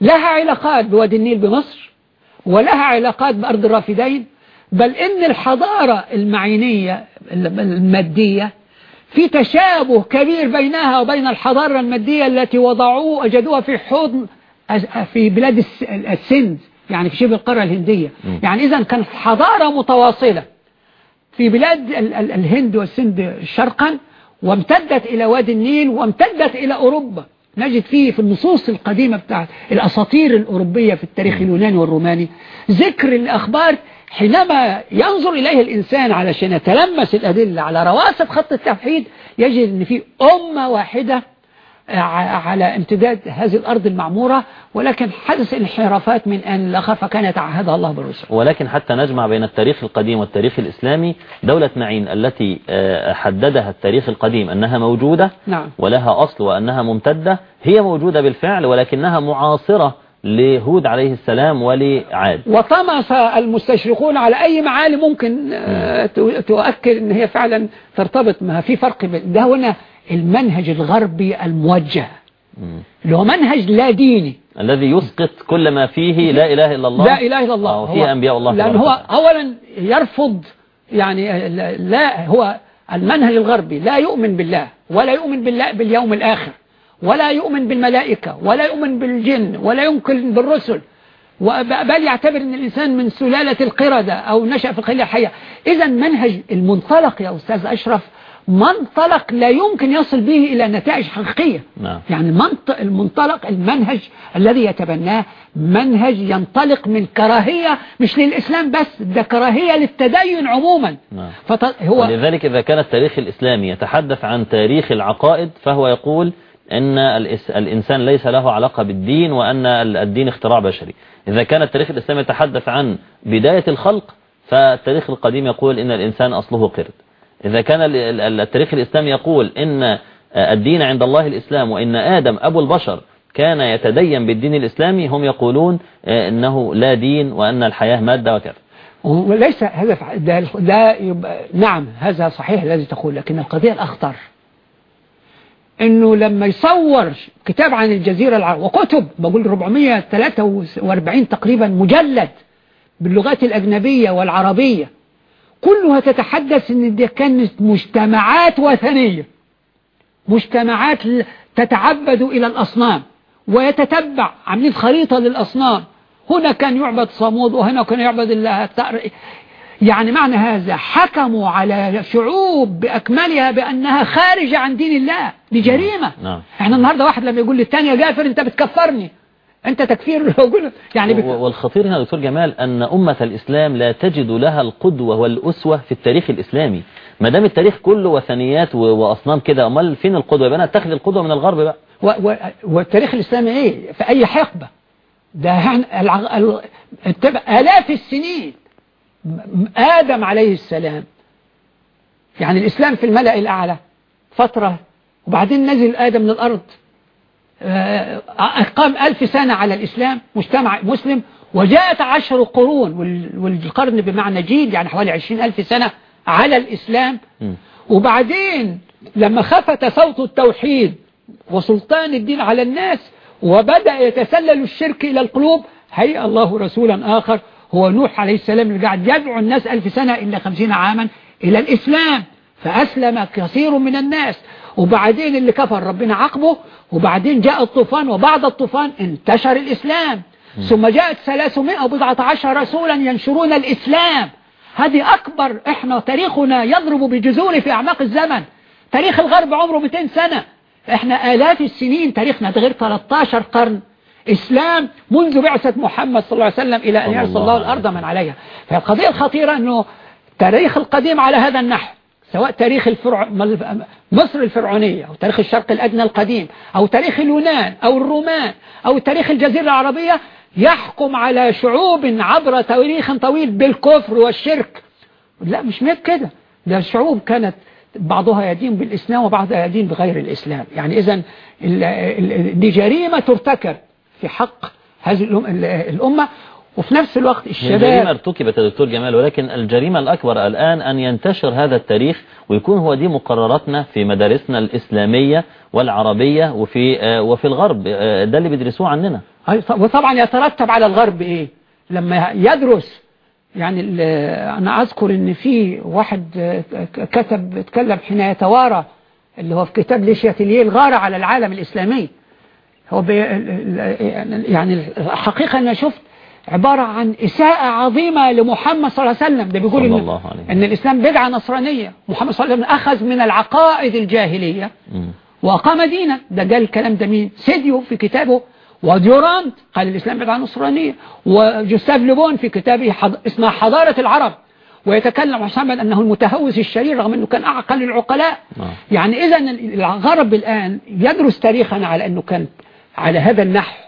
لها علاقات بوادي النيل بمصر ولها علاقات بأرض الرافدين. بل إن الحضارة المعينية المادية في تشابه كبير بينها وبين الحضارة المادية التي وضعوه وجدوها في حضن في بلاد السند. يعني في شبه القارة الهندية. يعني إذا كانت حضارة متواصلة في بلاد الهند والسند شرقا وامتدت إلى وادي النيل وامتدت إلى أوروبا. نجد فيه في النصوص القديمة بتاعت الأساطير الأوروبية في التاريخ اليوناني والروماني. ذكر الأخبار حينما ينظر إليه الإنسان علشان يتلمس الأدلة على رواسب خط التوحيد يجد أن في أمة واحدة على امتداد هذه الأرض المعمورة ولكن حدث انحرافات من آن لآخر فكانت عهدها الله بالرسل ولكن حتى نجمع بين التاريخ القديم والتاريخ الإسلامي دولة معين التي آه، حددها التاريخ القديم أنها موجودة نعم. ولها أصل وأنها ممتدة هي موجودة بالفعل ولكنها معاصرة لهود عليه السلام ولعاد. وطمس المستشرقون على أي معالم ممكن آه، تؤكد أن هي فعلا ترتبط ما في فرق ده هنا المنهج الغربي الموجه. اللي هو منهج لا ديني. الذي يسقط كل ما فيه لا إله إلا الله. لا إله إلا الله. وفيه أنبياء الله لأن هو أولا يرفض يعني لا هو المنهج الغربي لا يؤمن بالله ولا يؤمن بالله باليوم الآخر ولا يؤمن بالملائكة ولا يؤمن بالجن ولا يمكن بالرسل. بل يعتبر أن الإنسان من سلالة القردة أو نشأ في الخلية الحية. إذا منهج المنطلق يا أستاذ أشرف منطلق لا يمكن يصل به إلى نتائج حقيقية نعم. يعني المنطق المنطلق المنهج الذي يتبناه منهج ينطلق من كراهية مش للإسلام بس ده كراهية للتدين عموما نعم. هو ولذلك إذا كان التاريخ الإسلامي يتحدث عن تاريخ العقائد فهو يقول أن الإنسان ليس له علاقة بالدين وأن الدين اختراع بشري إذا كان التاريخ الإسلامي يتحدث عن بداية الخلق فالتاريخ القديم يقول إن الإنسان أصله قرد إذا كان التاريخ الإسلامي يقول إن الدين عند الله الإسلام وإن آدم أبو البشر كان يتدين بالدين الإسلامي هم يقولون إنه لا دين وأن الحياة مادة وكذا. وليس هذا ده, ده نعم هذا صحيح الذي تقول لكن القضية الأخطر إنه لما يصور كتاب عن الجزيرة العربية وكتب بقول 443 تقريبا مجلد باللغات الأجنبية والعربية كلها تتحدث إن دي كانت مجتمعات وثنية مجتمعات تتعبد إلى الأصنام ويتتبع عاملين خريطة للأصنام هنا كان يعبد صمود وهنا كان يعبد الله يعني معنى هذا حكموا على شعوب بأكملها بأنها خارجة عن دين الله دي جريمة نعم. نعم. إحنا النهاردة واحد لما يقول للتاني يا جافر أنت بتكفرني أنت تكفير يعني بك... والخطير هنا دكتور جمال أن أمة الإسلام لا تجد لها القدوة والأسوة في التاريخ الإسلامي. ما دام التاريخ كله وثنيات وأصنام كده أمال فين القدوة؟ أنا أتخذ القدوة من الغرب بقى. و... و... والتاريخ الإسلامي إيه؟ في أي حقبة. ده الع... ال... آلاف السنين آدم عليه السلام. يعني الإسلام في الملأ الأعلى فترة وبعدين نزل آدم آه، أقام ألف سنة على الإسلام مجتمع مسلم وجاءت عشر قرون والقرن بمعنى جيل يعني حوالي عشرين ألف سنة على الإسلام. وبعدين لما خفت صوت التوحيد وسلطان الدين على الناس وبدأ يتسلل الشرك إلى القلوب هيئ الله رسولا آخر هو نوح عليه السلام اللي قاعد يدعو الناس ألف سنة إلا خمسين عاما إلى الإسلام. فأسلم كثير من الناس. وبعدين اللي كفر ربنا عقبه وبعدين جاء الطوفان وبعد الطوفان انتشر الإسلام. ثم جاءت 300 وبضعة عشر رسولا ينشرون الإسلام. هذه أكبر إحنا تاريخنا يضرب بجذوره في أعماق الزمن. تاريخ الغرب عمره 200 سنة. إحنا آلاف السنين تاريخنا ده غير 13 قرن. إسلام منذ بعثة محمد صلى الله عليه وسلم إلى أن يرسل الله الأرض من عليها. فالقضية الخطيرة أنه تاريخ القديم على هذا النحو. سواء تاريخ الفرع... مصر الفرعونية أو تاريخ الشرق الأدنى القديم أو تاريخ اليونان أو الرومان أو تاريخ الجزيرة العربية يحكم على شعوب عبر تاريخ طويل بالكفر والشرك. لا مش ميك كده. ده الشعوب كانت بعضها يدين بالإسلام وبعضها يدين بغير الإسلام. يعني إذا دي جريمة ترتكب في حق هذه الأمة وفي نفس الوقت الشباب الجريمة ارتكبت يا دكتور جمال ولكن الجريمة الأكبر الآن أن ينتشر هذا التاريخ ويكون هو دي مقرراتنا في مدارسنا الإسلامية والعربية وفي آه، وفي الغرب. آه، ده اللي بيدرسوه عننا. وطبعا يترتب على الغرب إيه؟ لما يدرس يعني أنا أذكر إن في واحد آه، كتب اتكلم حين يتوارى اللي هو في كتاب ليشياتيليه الغارة على العالم الإسلامي. هو يعني الحقيقة أنا شفت عبارة عن إساءة عظيمة لمحمد صلى الله عليه وسلم. ده بيقول إن, إن الإسلام بدعة نصرانية. محمد صلى الله عليه وسلم أخذ من العقائد الجاهلية. وأقام دينا ده قال الكلام ده مين سيديو في كتابه. وديورانت قال الإسلام بدعة نصرانية. وجوستاف لبون في كتابه حض... اسمها حضارة العرب. ويتكلم محمد أنه المتهوس الشرير رغم أنه كان أعقل العقلاء. آه. يعني إذا الغرب الآن يدرس تاريخنا على أنه كان على هذا النحو.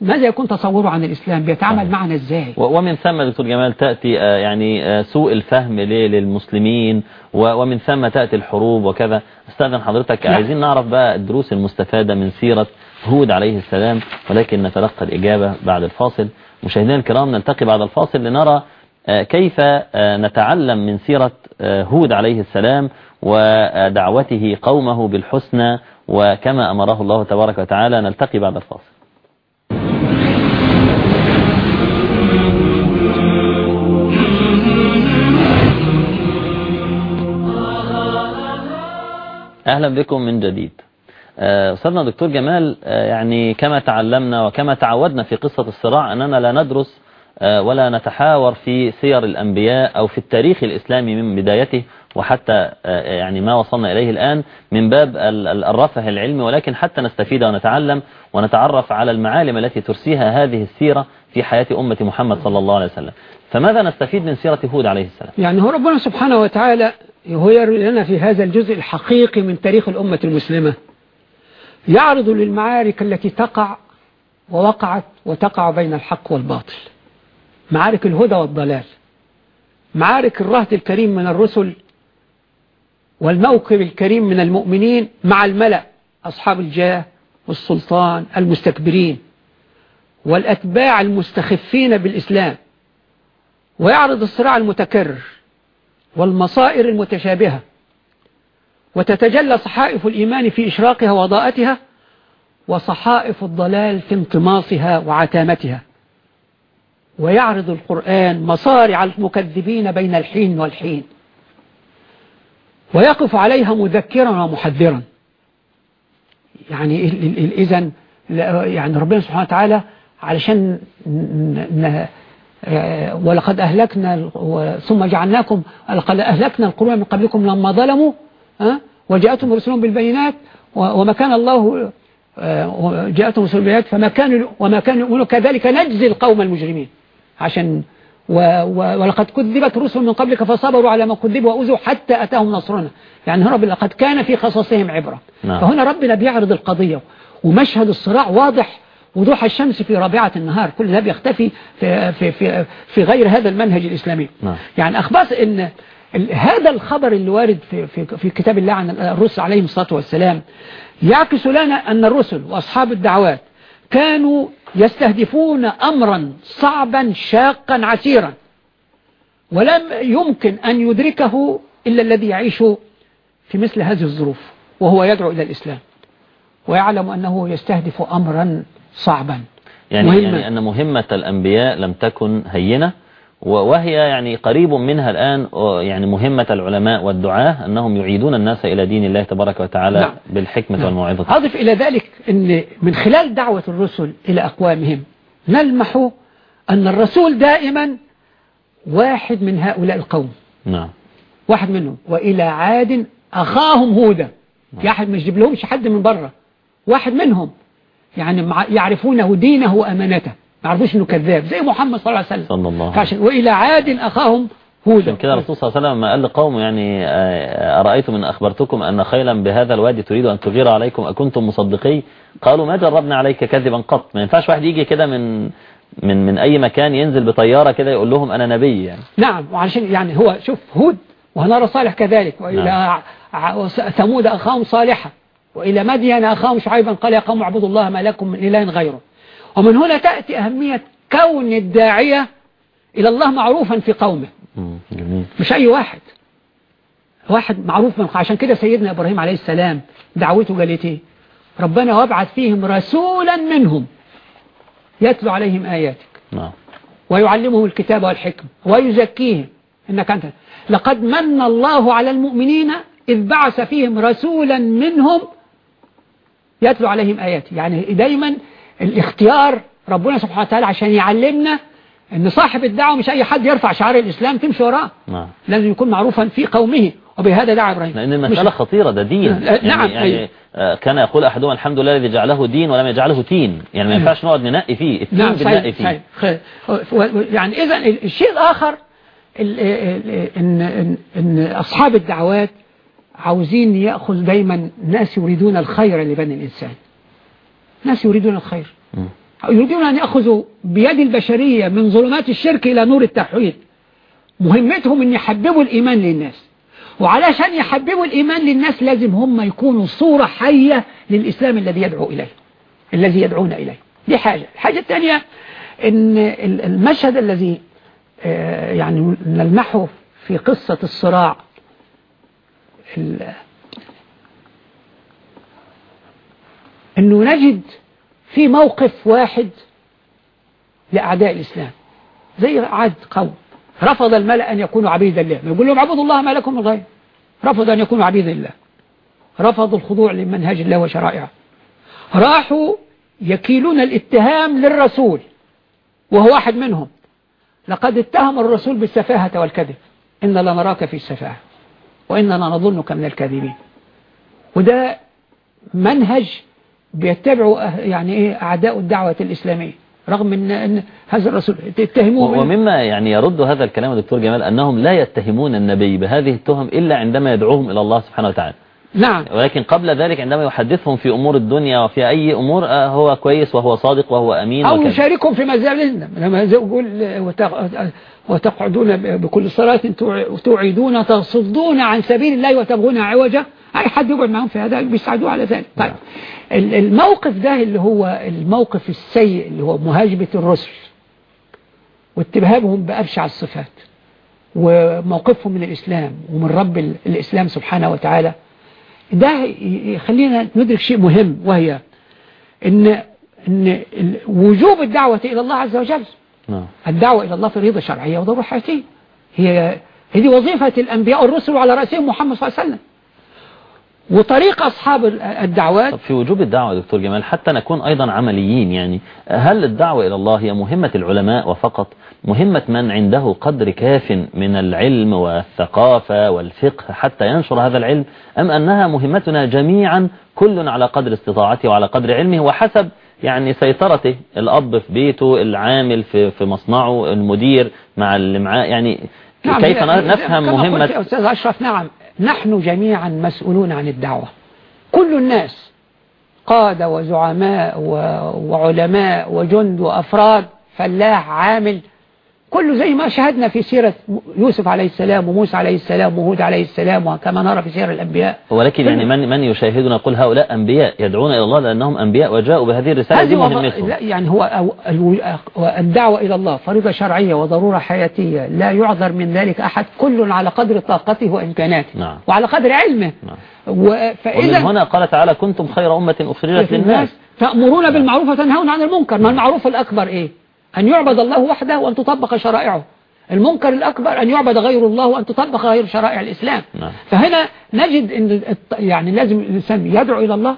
ماذا يكون تصوره عن الإسلام؟ بيتعامل. معنا إزاي؟ ومن ثم دكتور جمال تأتي آه، يعني آه، سوء الفهم للمسلمين؟ ومن ثم تأتي الحروب وكذا. أستاذن حضرتك لا. عايزين نعرف بقى الدروس المستفادة من سيرة هود عليه السلام ولكن نتلقى الإجابة بعد الفاصل. مشاهدينا الكرام نلتقي بعد الفاصل لنرى آه، كيف نتعلم من سيرة هود عليه السلام ودعوته قومه بالحسنى. وكما أمره الله تبارك وتعالى نلتقي بعد الفاصل. أهلا بكم من جديد. آه، أستاذنا دكتور جمال آه، يعني كما تعلمنا وكما تعودنا في قصة الصراع أننا لا ندرس آه، ولا نتحاور في سير الأنبياء أو في التاريخ الإسلامي من بدايته وحتى يعني ما وصلنا إليه الآن من باب الرفه العلمي. ولكن حتى نستفيد ونتعلم ونتعرف على المعالم التي ترسيها هذه السيرة في حياة أمة محمد صلى الله عليه وسلم. فماذا نستفيد من سيرة هود عليه السلام؟ يعني هو ربنا سبحانه وتعالى هو يروي لنا في هذا الجزء الحقيقي من تاريخ الأمة المسلمة. يعرض للمعارك التي تقع ووقعت وتقع بين الحق والباطل. معارك الهدى والضلال. معارك الرهد الكريم من الرسل والموكب الكريم من المؤمنين مع الملأ أصحاب الجاه والسلطان المستكبرين والأتباع المستخفين بالإسلام. ويعرض الصراع المتكرر. والمصائر المتشابهة. وتتجلى صحائف الإيمان في إشراقها وضاءتها وصحائف الضلال في انطماصها وعتامتها. ويعرض القرآن مصارع المكذبين بين الحين والحين. ويقف عليها مذكرا ومحذرا. يعني إذا يعني ربنا سبحانه وتعالى علشان ولقد أهلكنا ثم جعلناكم لقد أهلكنا القرون من قبلكم لما ظلموا وجاءتهم رسلهم بالبينات وما كان الله جاءتهم رسلهم بالبينات فما كانوا وما كانوا يؤمنون كذلك نجزي القوم المجرمين. عشان ولقد كذبت رسل من قبلك فصبروا على ما كذبوا وأوذوا حتى أتاهم نصرنا. يعني رب لقد كان في قصصهم عبرة. نعم. فهنا ربنا بيعرض القضية ومشهد الصراع واضح وضوح الشمس في رابعة النهار كل ده بيختفي في, في, في, في غير هذا المنهج الإسلامي نعم. يعني أخبار أن هذا الخبر اللي وارد في, في, في كتاب الله عن الرسل عليهم الصلاة والسلام يعكس لنا أن الرسل وأصحاب الدعوات كانوا يستهدفون أمرا صعبا شاقا عسيرا ولم يمكن أن يدركه إلا الذي يعيش في مثل هذه الظروف وهو يدعو إلى الإسلام ويعلم أنه يستهدف أمرا صعبا يعني, مهمة. يعني أن مهمة الأنبياء لم تكن هينة وهي يعني قريب منها الآن يعني مهمة العلماء والدعاة أنهم يعيدون الناس إلى دين الله تبارك وتعالى نعم. بالحكمة نعم. والموعظة أضف إلى ذلك أن من خلال دعوة الرسل إلى أقوامهم نلمح أن الرسول دائما واحد من هؤلاء القوم نعم واحد منهم وإلى عاد أخاهم هودا نعم. يحد مش يجيب لهمش حد من بره واحد منهم يعني يعرفونه دينه وأمانته. ما يعرفوش إنه كذاب. زي محمد صلى الله عليه وسلم. صلى الله فعشان وإلى عاد أخاهم هودا. كده الرسول صلى الله عليه وسلم قال لقومه يعني آه، أرأيتم إن أخبرتكم أن خيلا بهذا الوادي تريد أن تغير عليكم؟ أكنتم مصدقي؟ قالوا ما جربنا عليك كذبا قط. ما ينفعش واحد يجي كده من من من أي مكان ينزل بطيارة كده يقول لهم أنا نبي يعني. نعم. وعشان يعني هو شوف هود ونرى صالح كذلك. وإلى نعم. ثمود أخاهم صالحة. وإلى مدين أخاهم شعيبا قال يا قوم اعبدوا الله ما لكم من إله غيره. ومن هنا تأتي أهمية كون الداعية إلى الله معروفا في قومه. جميل. مش أي واحد. واحد معروف من عشان كده سيدنا إبراهيم عليه السلام دعوته قالت إيه؟ ربنا وابعث فيهم رسولا منهم يتلو عليهم آياتك. نعم. ويعلمهم الكتاب والحكم. ويزكيهم. إنك أنت. لقد من الله على المؤمنين إذ بعث فيهم رسولا منهم يتلو عليهم آياته يعني دايما الاختيار ربنا سبحانه وتعالى عشان يعلمنا إن صاحب الدعوة مش أي حد يرفع شعار الإسلام تمشي وراه. نعم. لازم يكون معروفا في قومه وبهذا دعا إبراهيم. لأن المسألة خطيرة ده دين. يعني نعم يعني. آه، كان يقول أحدهم الحمد لله الذي جعله دين ولم يجعله تين. يعني ما ينفعش نقعد ننقي فيه. التين نعم بننقي فيه. صحيح. يعني اذا الشيء الآخر ان ان إن أصحاب الدعوات عاوزين يأخذ دايما ناس يريدون الخير لبني الإنسان. ناس يريدون الخير. يريدون أن يأخذوا بيد البشرية من ظلمات الشرك إلى نور التوحيد. مهمتهم أن يحببوا الإيمان للناس. وعلشان يحببوا الإيمان للناس لازم هم يكونوا صورة حية للإسلام الذي يدعو إليه. الذي يدعون إليه. دي حاجة. الحاجة الثانية أن المشهد الذي آه، يعني نلمحه في قصة الصراع أنه نجد في موقف واحد لأعداء الإسلام. زي عاد قوم. رفض الملأ أن يكونوا عبيدا الله. يقول لهم عبدوا الله ما لكم من غير. رفض أن يكونوا عبيدا الله. رفضوا الخضوع لمنهج الله وشرائعه. راحوا يكيلون الاتهام للرسول وهو واحد منهم. لقد اتهم الرسول بالسفاهة والكذب. إن لنراك في السفاهة. وإننا نظنك من الكاذبين. وده منهج بيتبعوا يعني إيه أعداء الدعوة الإسلامية رغم ان, إن هذا الرسول تتهموه ومما يعني يرد هذا الكلام دكتور جمال أنهم لا يتهمون النبي بهذه التهم إلا عندما يدعوهم إلى الله سبحانه وتعالى. نعم. ولكن قبل ذلك عندما يحدثهم في أمور الدنيا وفي أي أمور آه، هو كويس وهو صادق وهو أمين أو وكذا. يشاركهم في مزالنا لما يقول وتقعدون بكل صلاة توعدون تصدون عن سبيل الله وتبغون عوجا أي حد يقعد معهم في هذا بيساعدوه على ذلك. طيب. ال- الموقف ده اللي هو الموقف السيء اللي هو مهاجمة الرسل واتباههم بأبشع الصفات وموقفهم من الإسلام ومن رب ال- الإسلام سبحانه وتعالى ده يخلينا ندرك شيء مهم وهي إن ال- وجوب الدعوة إلى الله عز وجل نعم. الدعوة إلى الله فريضة شرعية وضرورة حياتية هي هذه وظيفة الأنبياء والرسل وعلى رأسهم محمد صلى الله عليه وسلم. وطريق أصحاب ال- الدعوات طب في وجوب الدعوة دكتور جمال حتى نكون أيضا عمليين يعني هل الدعوة إلى الله هي مهمة العلماء وفقط؟ مهمة من عنده قدر كاف من العلم والثقافة والفقه حتى ينشر هذا العلم أم أنها مهمتنا جميعا كل على قدر استطاعته وعلى قدر علمه وحسب يعني سيطرته الأب في بيته العامل في في مصنعه المدير مع اللي معاه يعني نعم، كيف نفهم قلت يا مهمة أستاذ أشرف نعم نحن جميعا مسؤولون عن الدعوة. كل الناس قادة وزعماء وعلماء وجند وأفراد فلاح عامل كله زي ما شاهدنا في سيرة يوسف عليه السلام وموسى عليه السلام وهود عليه السلام وكما نرى في سير الأنبياء. ولكن يعني من من يشاهدنا يقول هؤلاء أنبياء يدعون إلى الله لأنهم أنبياء وجاءوا بهذه الرسالة هذه مهمتهم لا، يعني هو الدعوة إلى الله فريضة شرعية وضرورة حياتية لا يعذر من ذلك أحد كل على قدر طاقته وإمكاناته نعم. وعلى قدر علمه. نعم. ومن هنا قال تعالى كنتم خير أمة أخرجت للناس. تأمرون بالمعروف وتنهون عن المنكر ما المعروف الأكبر إيه؟ أن يعبد الله وحده وأن تطبق شرائعه. المنكر الأكبر أن يعبد غير الله وأن تطبق غير شرائع الإسلام. نعم. فهنا نجد أن يعني لازم الإنسان يدعو إلى الله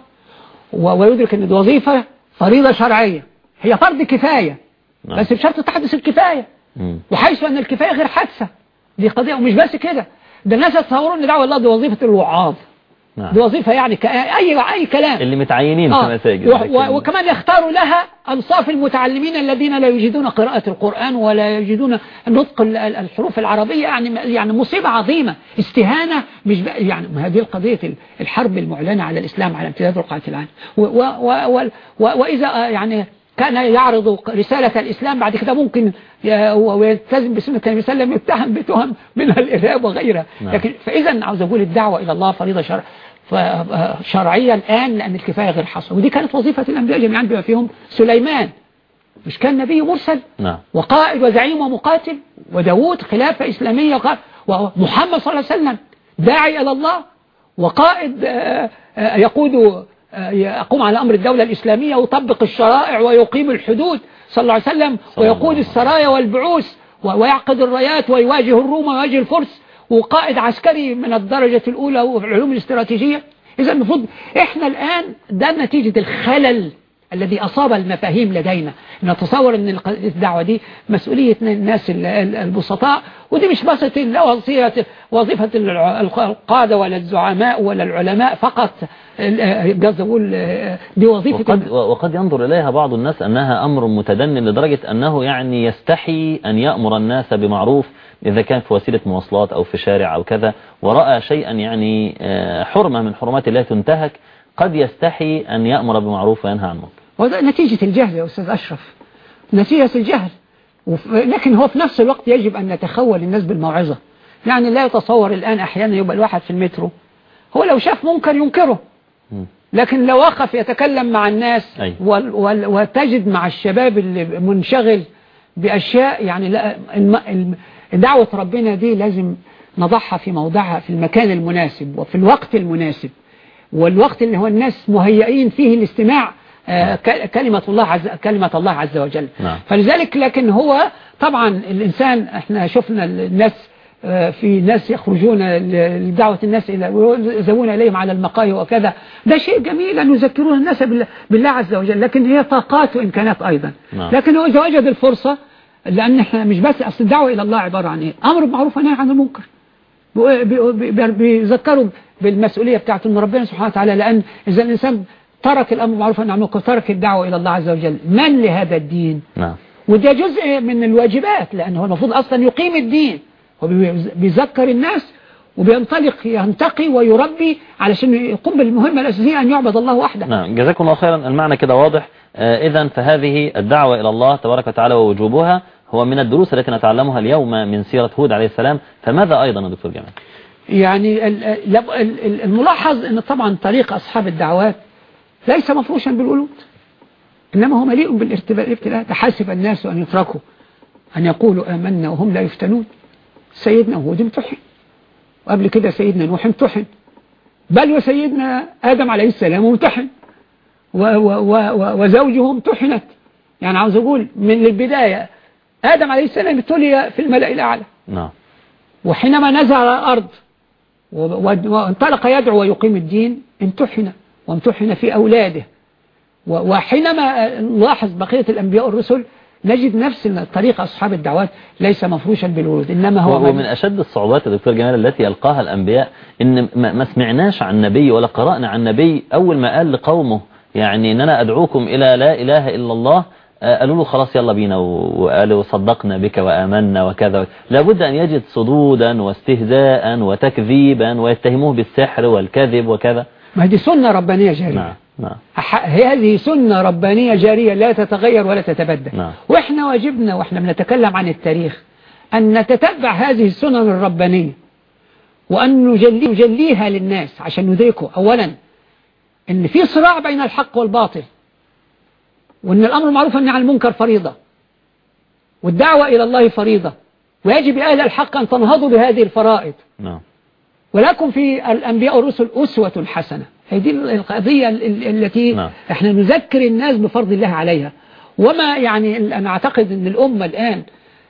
ويدرك أن دي وظيفة فريضة شرعية. هي فرض كفاية. نعم. بس بشرط تحدث الكفاية. مم. وحيث أن الكفاية غير حادثة. دي قضية ومش بس كده. ده الناس يتصورون أن دعوة الله دي وظيفة الوعاظ. نعم. دي وظيفة يعني ك- أي أي كلام اللي متعينين في آه. مساجد و- وكمان يختاروا لها أنصاف المتعلمين الذين لا يجدون قراءة القرآن ولا يجدون نطق ال- ال- الحروف العربية يعني يعني مصيبة عظيمة استهانة مش بقى- يعني هذه القضية ال- الحرب المعلنة على الإسلام على امتداد رقعة العالم و- و- و- و- و- وإذا آه، يعني كان يعرض رسالة الإسلام بعد كده ممكن ي- ويلتزم بسنة النبي صلى الله عليه وسلم يتهم بتهم منها الإرهاب وغيرها. نعم. لكن فإذا عاوز أقول الدعوة إلى الله فريضة شرع ف- شرعية الآن لأن الكفاية غير حصل ودي كانت وظيفة الأنبياء جميعا بما فيهم سليمان. مش كان نبي مرسل. نعم. وقائد وزعيم ومقاتل. وداود خلافة إسلامية ومحمد صلى الله عليه وسلم داعي إلى الله. وقائد آه، آه، يقود آه، يقوم على أمر الدولة الإسلامية ويطبق الشرائع ويقيم الحدود صلى الله عليه وسلم ويقود السرايا والبعوث ويعقد الرايات ويواجه الروم ويواجه الفرس وقائد عسكري من الدرجة الأولى وفي العلوم الاستراتيجية إذا المفروض إحنا الآن ده نتيجة الخلل الذي أصاب المفاهيم لدينا. نتصور أن الدعوة دي مسؤولية الناس ال- ال- البسطاء ودي مش بس وظيفة القادة ولا الزعماء ولا العلماء فقط آه، دي وظيفة وقد, وقد ينظر إليها بعض الناس أنها أمر متدن لدرجة أنه يعني يستحي أن يأمر الناس بمعروف إذا كان في وسيلة مواصلات أو في شارع أو كذا ورأى شيئا يعني آه، حرمة من حرمات الله تنتهك قد يستحي أن يأمر بمعروف وينهى عن منكر. وده نتيجة الجهل يا أستاذ أشرف نتيجة الجهل. لكن هو في نفس الوقت يجب أن نتخول الناس بالموعظة يعني لا يتصور الآن أحيانا يبقى الواحد في المترو هو لو شاف منكر ينكره. لكن لو وقف يتكلم مع الناس. وتجد مع الشباب اللي منشغل بأشياء يعني لا. دعوة ربنا دي لازم نضعها في موضعها في المكان المناسب وفي الوقت المناسب والوقت اللي هو الناس مهيئين فيه الاستماع كلمة الله عز كلمة الله عز وجل. نعم. فلذلك لكن هو طبعا الإنسان إحنا شفنا الناس آه، في ناس يخرجون لدعوة الناس إلى ويذهبون إليهم على المقاهي وكذا. ده شيء جميل أن يذكرون الناس بالله, عز وجل لكن هي طاقات وإمكانات أيضا. نعم. لكن هو إذا وجد الفرصة لأن إحنا مش بس أصل الدعوة إلى الله عبارة عن إيه؟ أمر بالمعروف ونهي عن المنكر. بي- بي- بي- بيذكروا بالمسؤولية بتاعته من ربنا سبحانه وتعالى لأن إذا الإنسان ترك الأمر بالمعروف والنهي عن المنكر ترك الدعوة إلى الله عز وجل. من لهذا الدين؟ نعم. وده جزء من الواجبات لأنه المفروض أصلا يقيم الدين. وبيذكر الناس وبينطلق ينتقي ويربي علشان يقوم بالمهمة الأساسية أن يعبد الله وحده. نعم. جزاكم الله خيرا. المعنى كده واضح. آه إذا فهذه الدعوة إلى الله تبارك وتعالى ووجوبها هو من الدروس التي نتعلمها اليوم من سيرة هود عليه السلام. فماذا أيضا يا دكتور جمال؟ يعني الملاحظ أن طبعا طريق أصحاب الدعوات ليس مفروشا بالقلوب إنما هو مليء بالابتلاء تحاسب الناس أن يتركوا أن يقولوا آمنا وهم لا يفتنون. سيدنا هود امتحن. وقبل كده سيدنا نوح امتحن. بل وسيدنا آدم عليه السلام امتحن. وزوجه امتحنت. يعني عاوز أقول من البداية آدم عليه السلام ابتلي في الملأ الأعلى. نعم. وحينما نزل على الأرض وانطلق يدعو ويقيم الدين امتحن. وامتحن في أولاده. وحينما نلاحظ بقية الأنبياء والرسل نجد نفس طريق أصحاب الدعوات ليس مفروشا بالورود إنما هو ومن أشد الصعوبات يا دكتور جمال التي يلقاها الأنبياء إن ما سمعناش عن نبي ولا قرأنا عن نبي أول ما قال لقومه يعني إن أنا أدعوكم إلى لا إله إلا الله قالوا له خلاص يلا بينا وقالوا صدقنا بك وآمنا وكذا. لابد أن يجد صدودا واستهزاء وتكذيبا ويتهموه بالسحر والكذب وكذا. ما دي سنة ربانية جارية. نعم نعم. هذه سنة ربانية جارية لا تتغير ولا تتبدل. نعم. وإحنا واجبنا وإحنا بنتكلم عن التاريخ أن نتتبع هذه السنن الربانية وأن نجلي نجليها للناس عشان ندركوا أولا أن في صراع بين الحق والباطل وأن الأمر المعروف أن عن المنكر فريضة والدعوة إلى الله فريضة ويجب أهل الحق أن تنهضوا بهذه الفرائض. نعم. ولكم في الأنبياء والرسل أسوة حسنة. هذه القضية التي نعم. إحنا نذكر الناس بفرض الله عليها. وما يعني أنا أعتقد أن الأمة الآن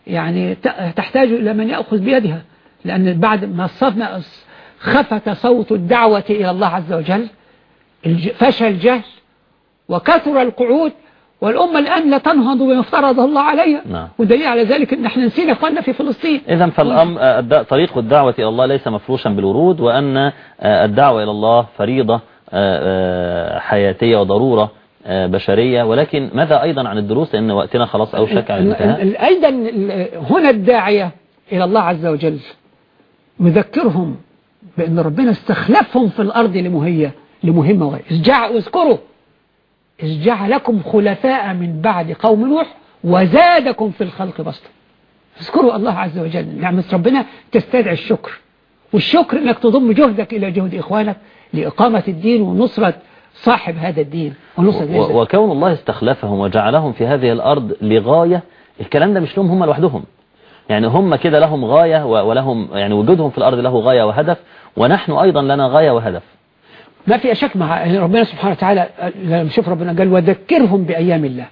يعني تحتاج إلى من يأخذ بيدها. لأن بعد ما صفنا خفت صوت الدعوة إلى الله عز وجل فشل الجهل وكثر القعود والأمة الآن لا تنهض بما افترض الله عليها. نعم. ودليل على ذلك إن إحنا نسينا إخواننا في فلسطين. إذا فالأمر طريق الدعوة إلى الله ليس مفروشا بالورود وأن الدعوة إلى الله فريضة حياتية وضرورة بشرية. ولكن ماذا أيضا عن الدروس؟ لأن وقتنا خلاص أوشك على الانتهاء أيضا هنا الداعية إلى الله عز وجل. يذكرهم بأن ربنا استخلفهم في الأرض لمهية لمهمة وهي اذكروا إذ جعلكم خلفاء من بعد قوم نوح وزادكم في الخلق بسطا اذكروا الله عز وجل نعمة ربنا تستدعي الشكر. والشكر إنك تضم جهدك إلى جهد إخوانك لإقامة الدين ونصرة صاحب هذا الدين ونصرة وكون الله استخلفهم وجعلهم في هذه الأرض لغاية الكلام ده مش لهم هم لوحدهم. يعني هم كده لهم غاية ولهم يعني وجودهم في الأرض له غاية وهدف ونحن أيضا لنا غاية وهدف. ما في شك مع ربنا سبحانه وتعالى لما شوف ربنا قال وذكرهم بأيام الله.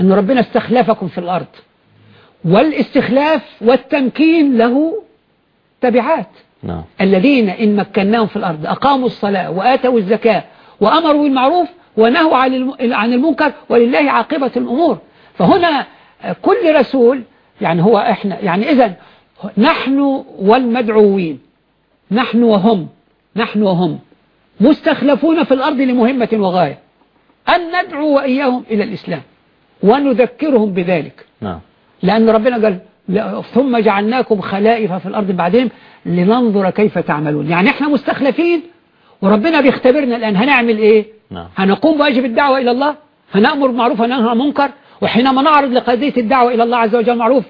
أن ربنا استخلفكم في الأرض. والاستخلاف والتمكين له تبعات. نعم. الذين إن مكناهم في الأرض أقاموا الصلاة وآتوا الزكاة وأمروا بالمعروف ونهوا عن المنكر ولله عاقبة الأمور. فهنا كل رسول يعني هو إحنا يعني إذا نحن والمدعوين. نحن وهم. نحن وهم. مستخلفون في الأرض لمهمة وغاية. أن ندعو وإياهم إلى الإسلام. ونذكرهم بذلك. نعم. لأن ربنا قال ثم جعلناكم خلائف في الأرض بعدين لننظر كيف تعملون. يعني إحنا مستخلفين وربنا بيختبرنا الآن. هنعمل إيه؟ نعم. هنقوم بواجب الدعوة إلى الله؟ هنأمر بالمعروف وننهى عن المنكر؟ وحينما نعرض لقضية الدعوة إلى الله عز وجل معروف؟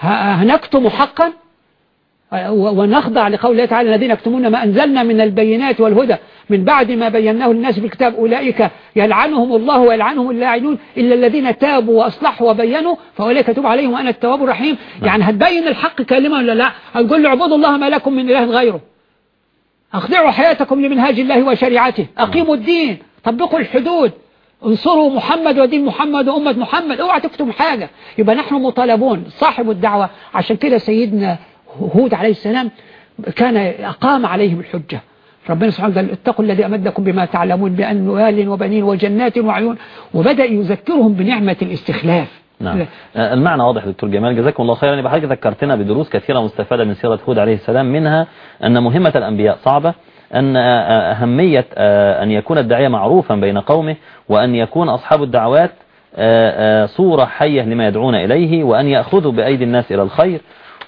هنكتم حقا؟ ونخضع لقول الله تعالى الذين يكتمون ما أنزلنا من البينات والهدى من بعد ما بيناه الناس في الكتاب أولئك يلعنهم الله ويلعنهم اللاعنون إلا الذين تابوا وأصلحوا وبينوا فأولئك تب عليهم وأنا التواب الرحيم. يعني هتبين الحق كلمة ولا لا؟ هتقول له اعبدوا الله ما لكم من إله غيره. أخضعوا حياتكم لمنهاج الله وشريعته. أقيموا الدين. طبقوا الحدود. انصروا محمد ودين محمد وأمة محمد. أوعى تكتم حاجة. يبقى نحن مطالبون. صاحب الدعوة. عشان كده سيدنا هود عليه السلام كان أقام عليهم الحجة. ربنا سبحانه قال اتقوا الذي أمدكم بما تعلمون بأموال وبنين وجنات وعيون. وبدأ يذكرهم بنعمة الاستخلاف. نعم. المعنى واضح دكتور جمال. جزاكم الله خيرا. يبقى حضرتك ذكرتنا بدروس كثيرة مستفادة من سيرة هود عليه السلام منها أن مهمة الأنبياء صعبة أن أهمية أن يكون الداعية معروفا بين قومه وأن يكون أصحاب الدعوات صورة حية لما يدعون إليه وأن يأخذوا بأيدي الناس إلى الخير.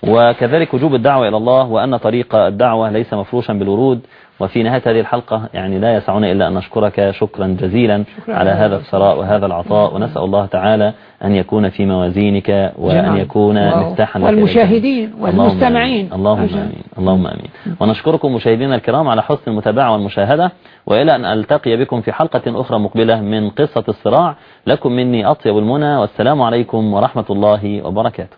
وكذلك وجوب الدعوة إلى الله وأن طريق الدعوة ليس مفروشا بالورود. وفي نهاية هذه الحلقة يعني لا يسعنا إلا أن نشكرك. شكرا جزيلا شكرا. على هذا الثراء وهذا العطاء. ونسأل الله تعالى أن يكون في موازينك وأن. يكون مفتاحا لك والمشاهدين الجنة. اللهم والمستمعين. آمين. اللهم آمين. اللهم آمين. ونشكركم مشاهدينا الكرام على حسن المتابعة والمشاهدة. وإلى أن ألتقي بكم في حلقة أخرى مقبلة من قصة الصراع. لكم مني أطيب المنى. والسلام عليكم ورحمة الله وبركاته.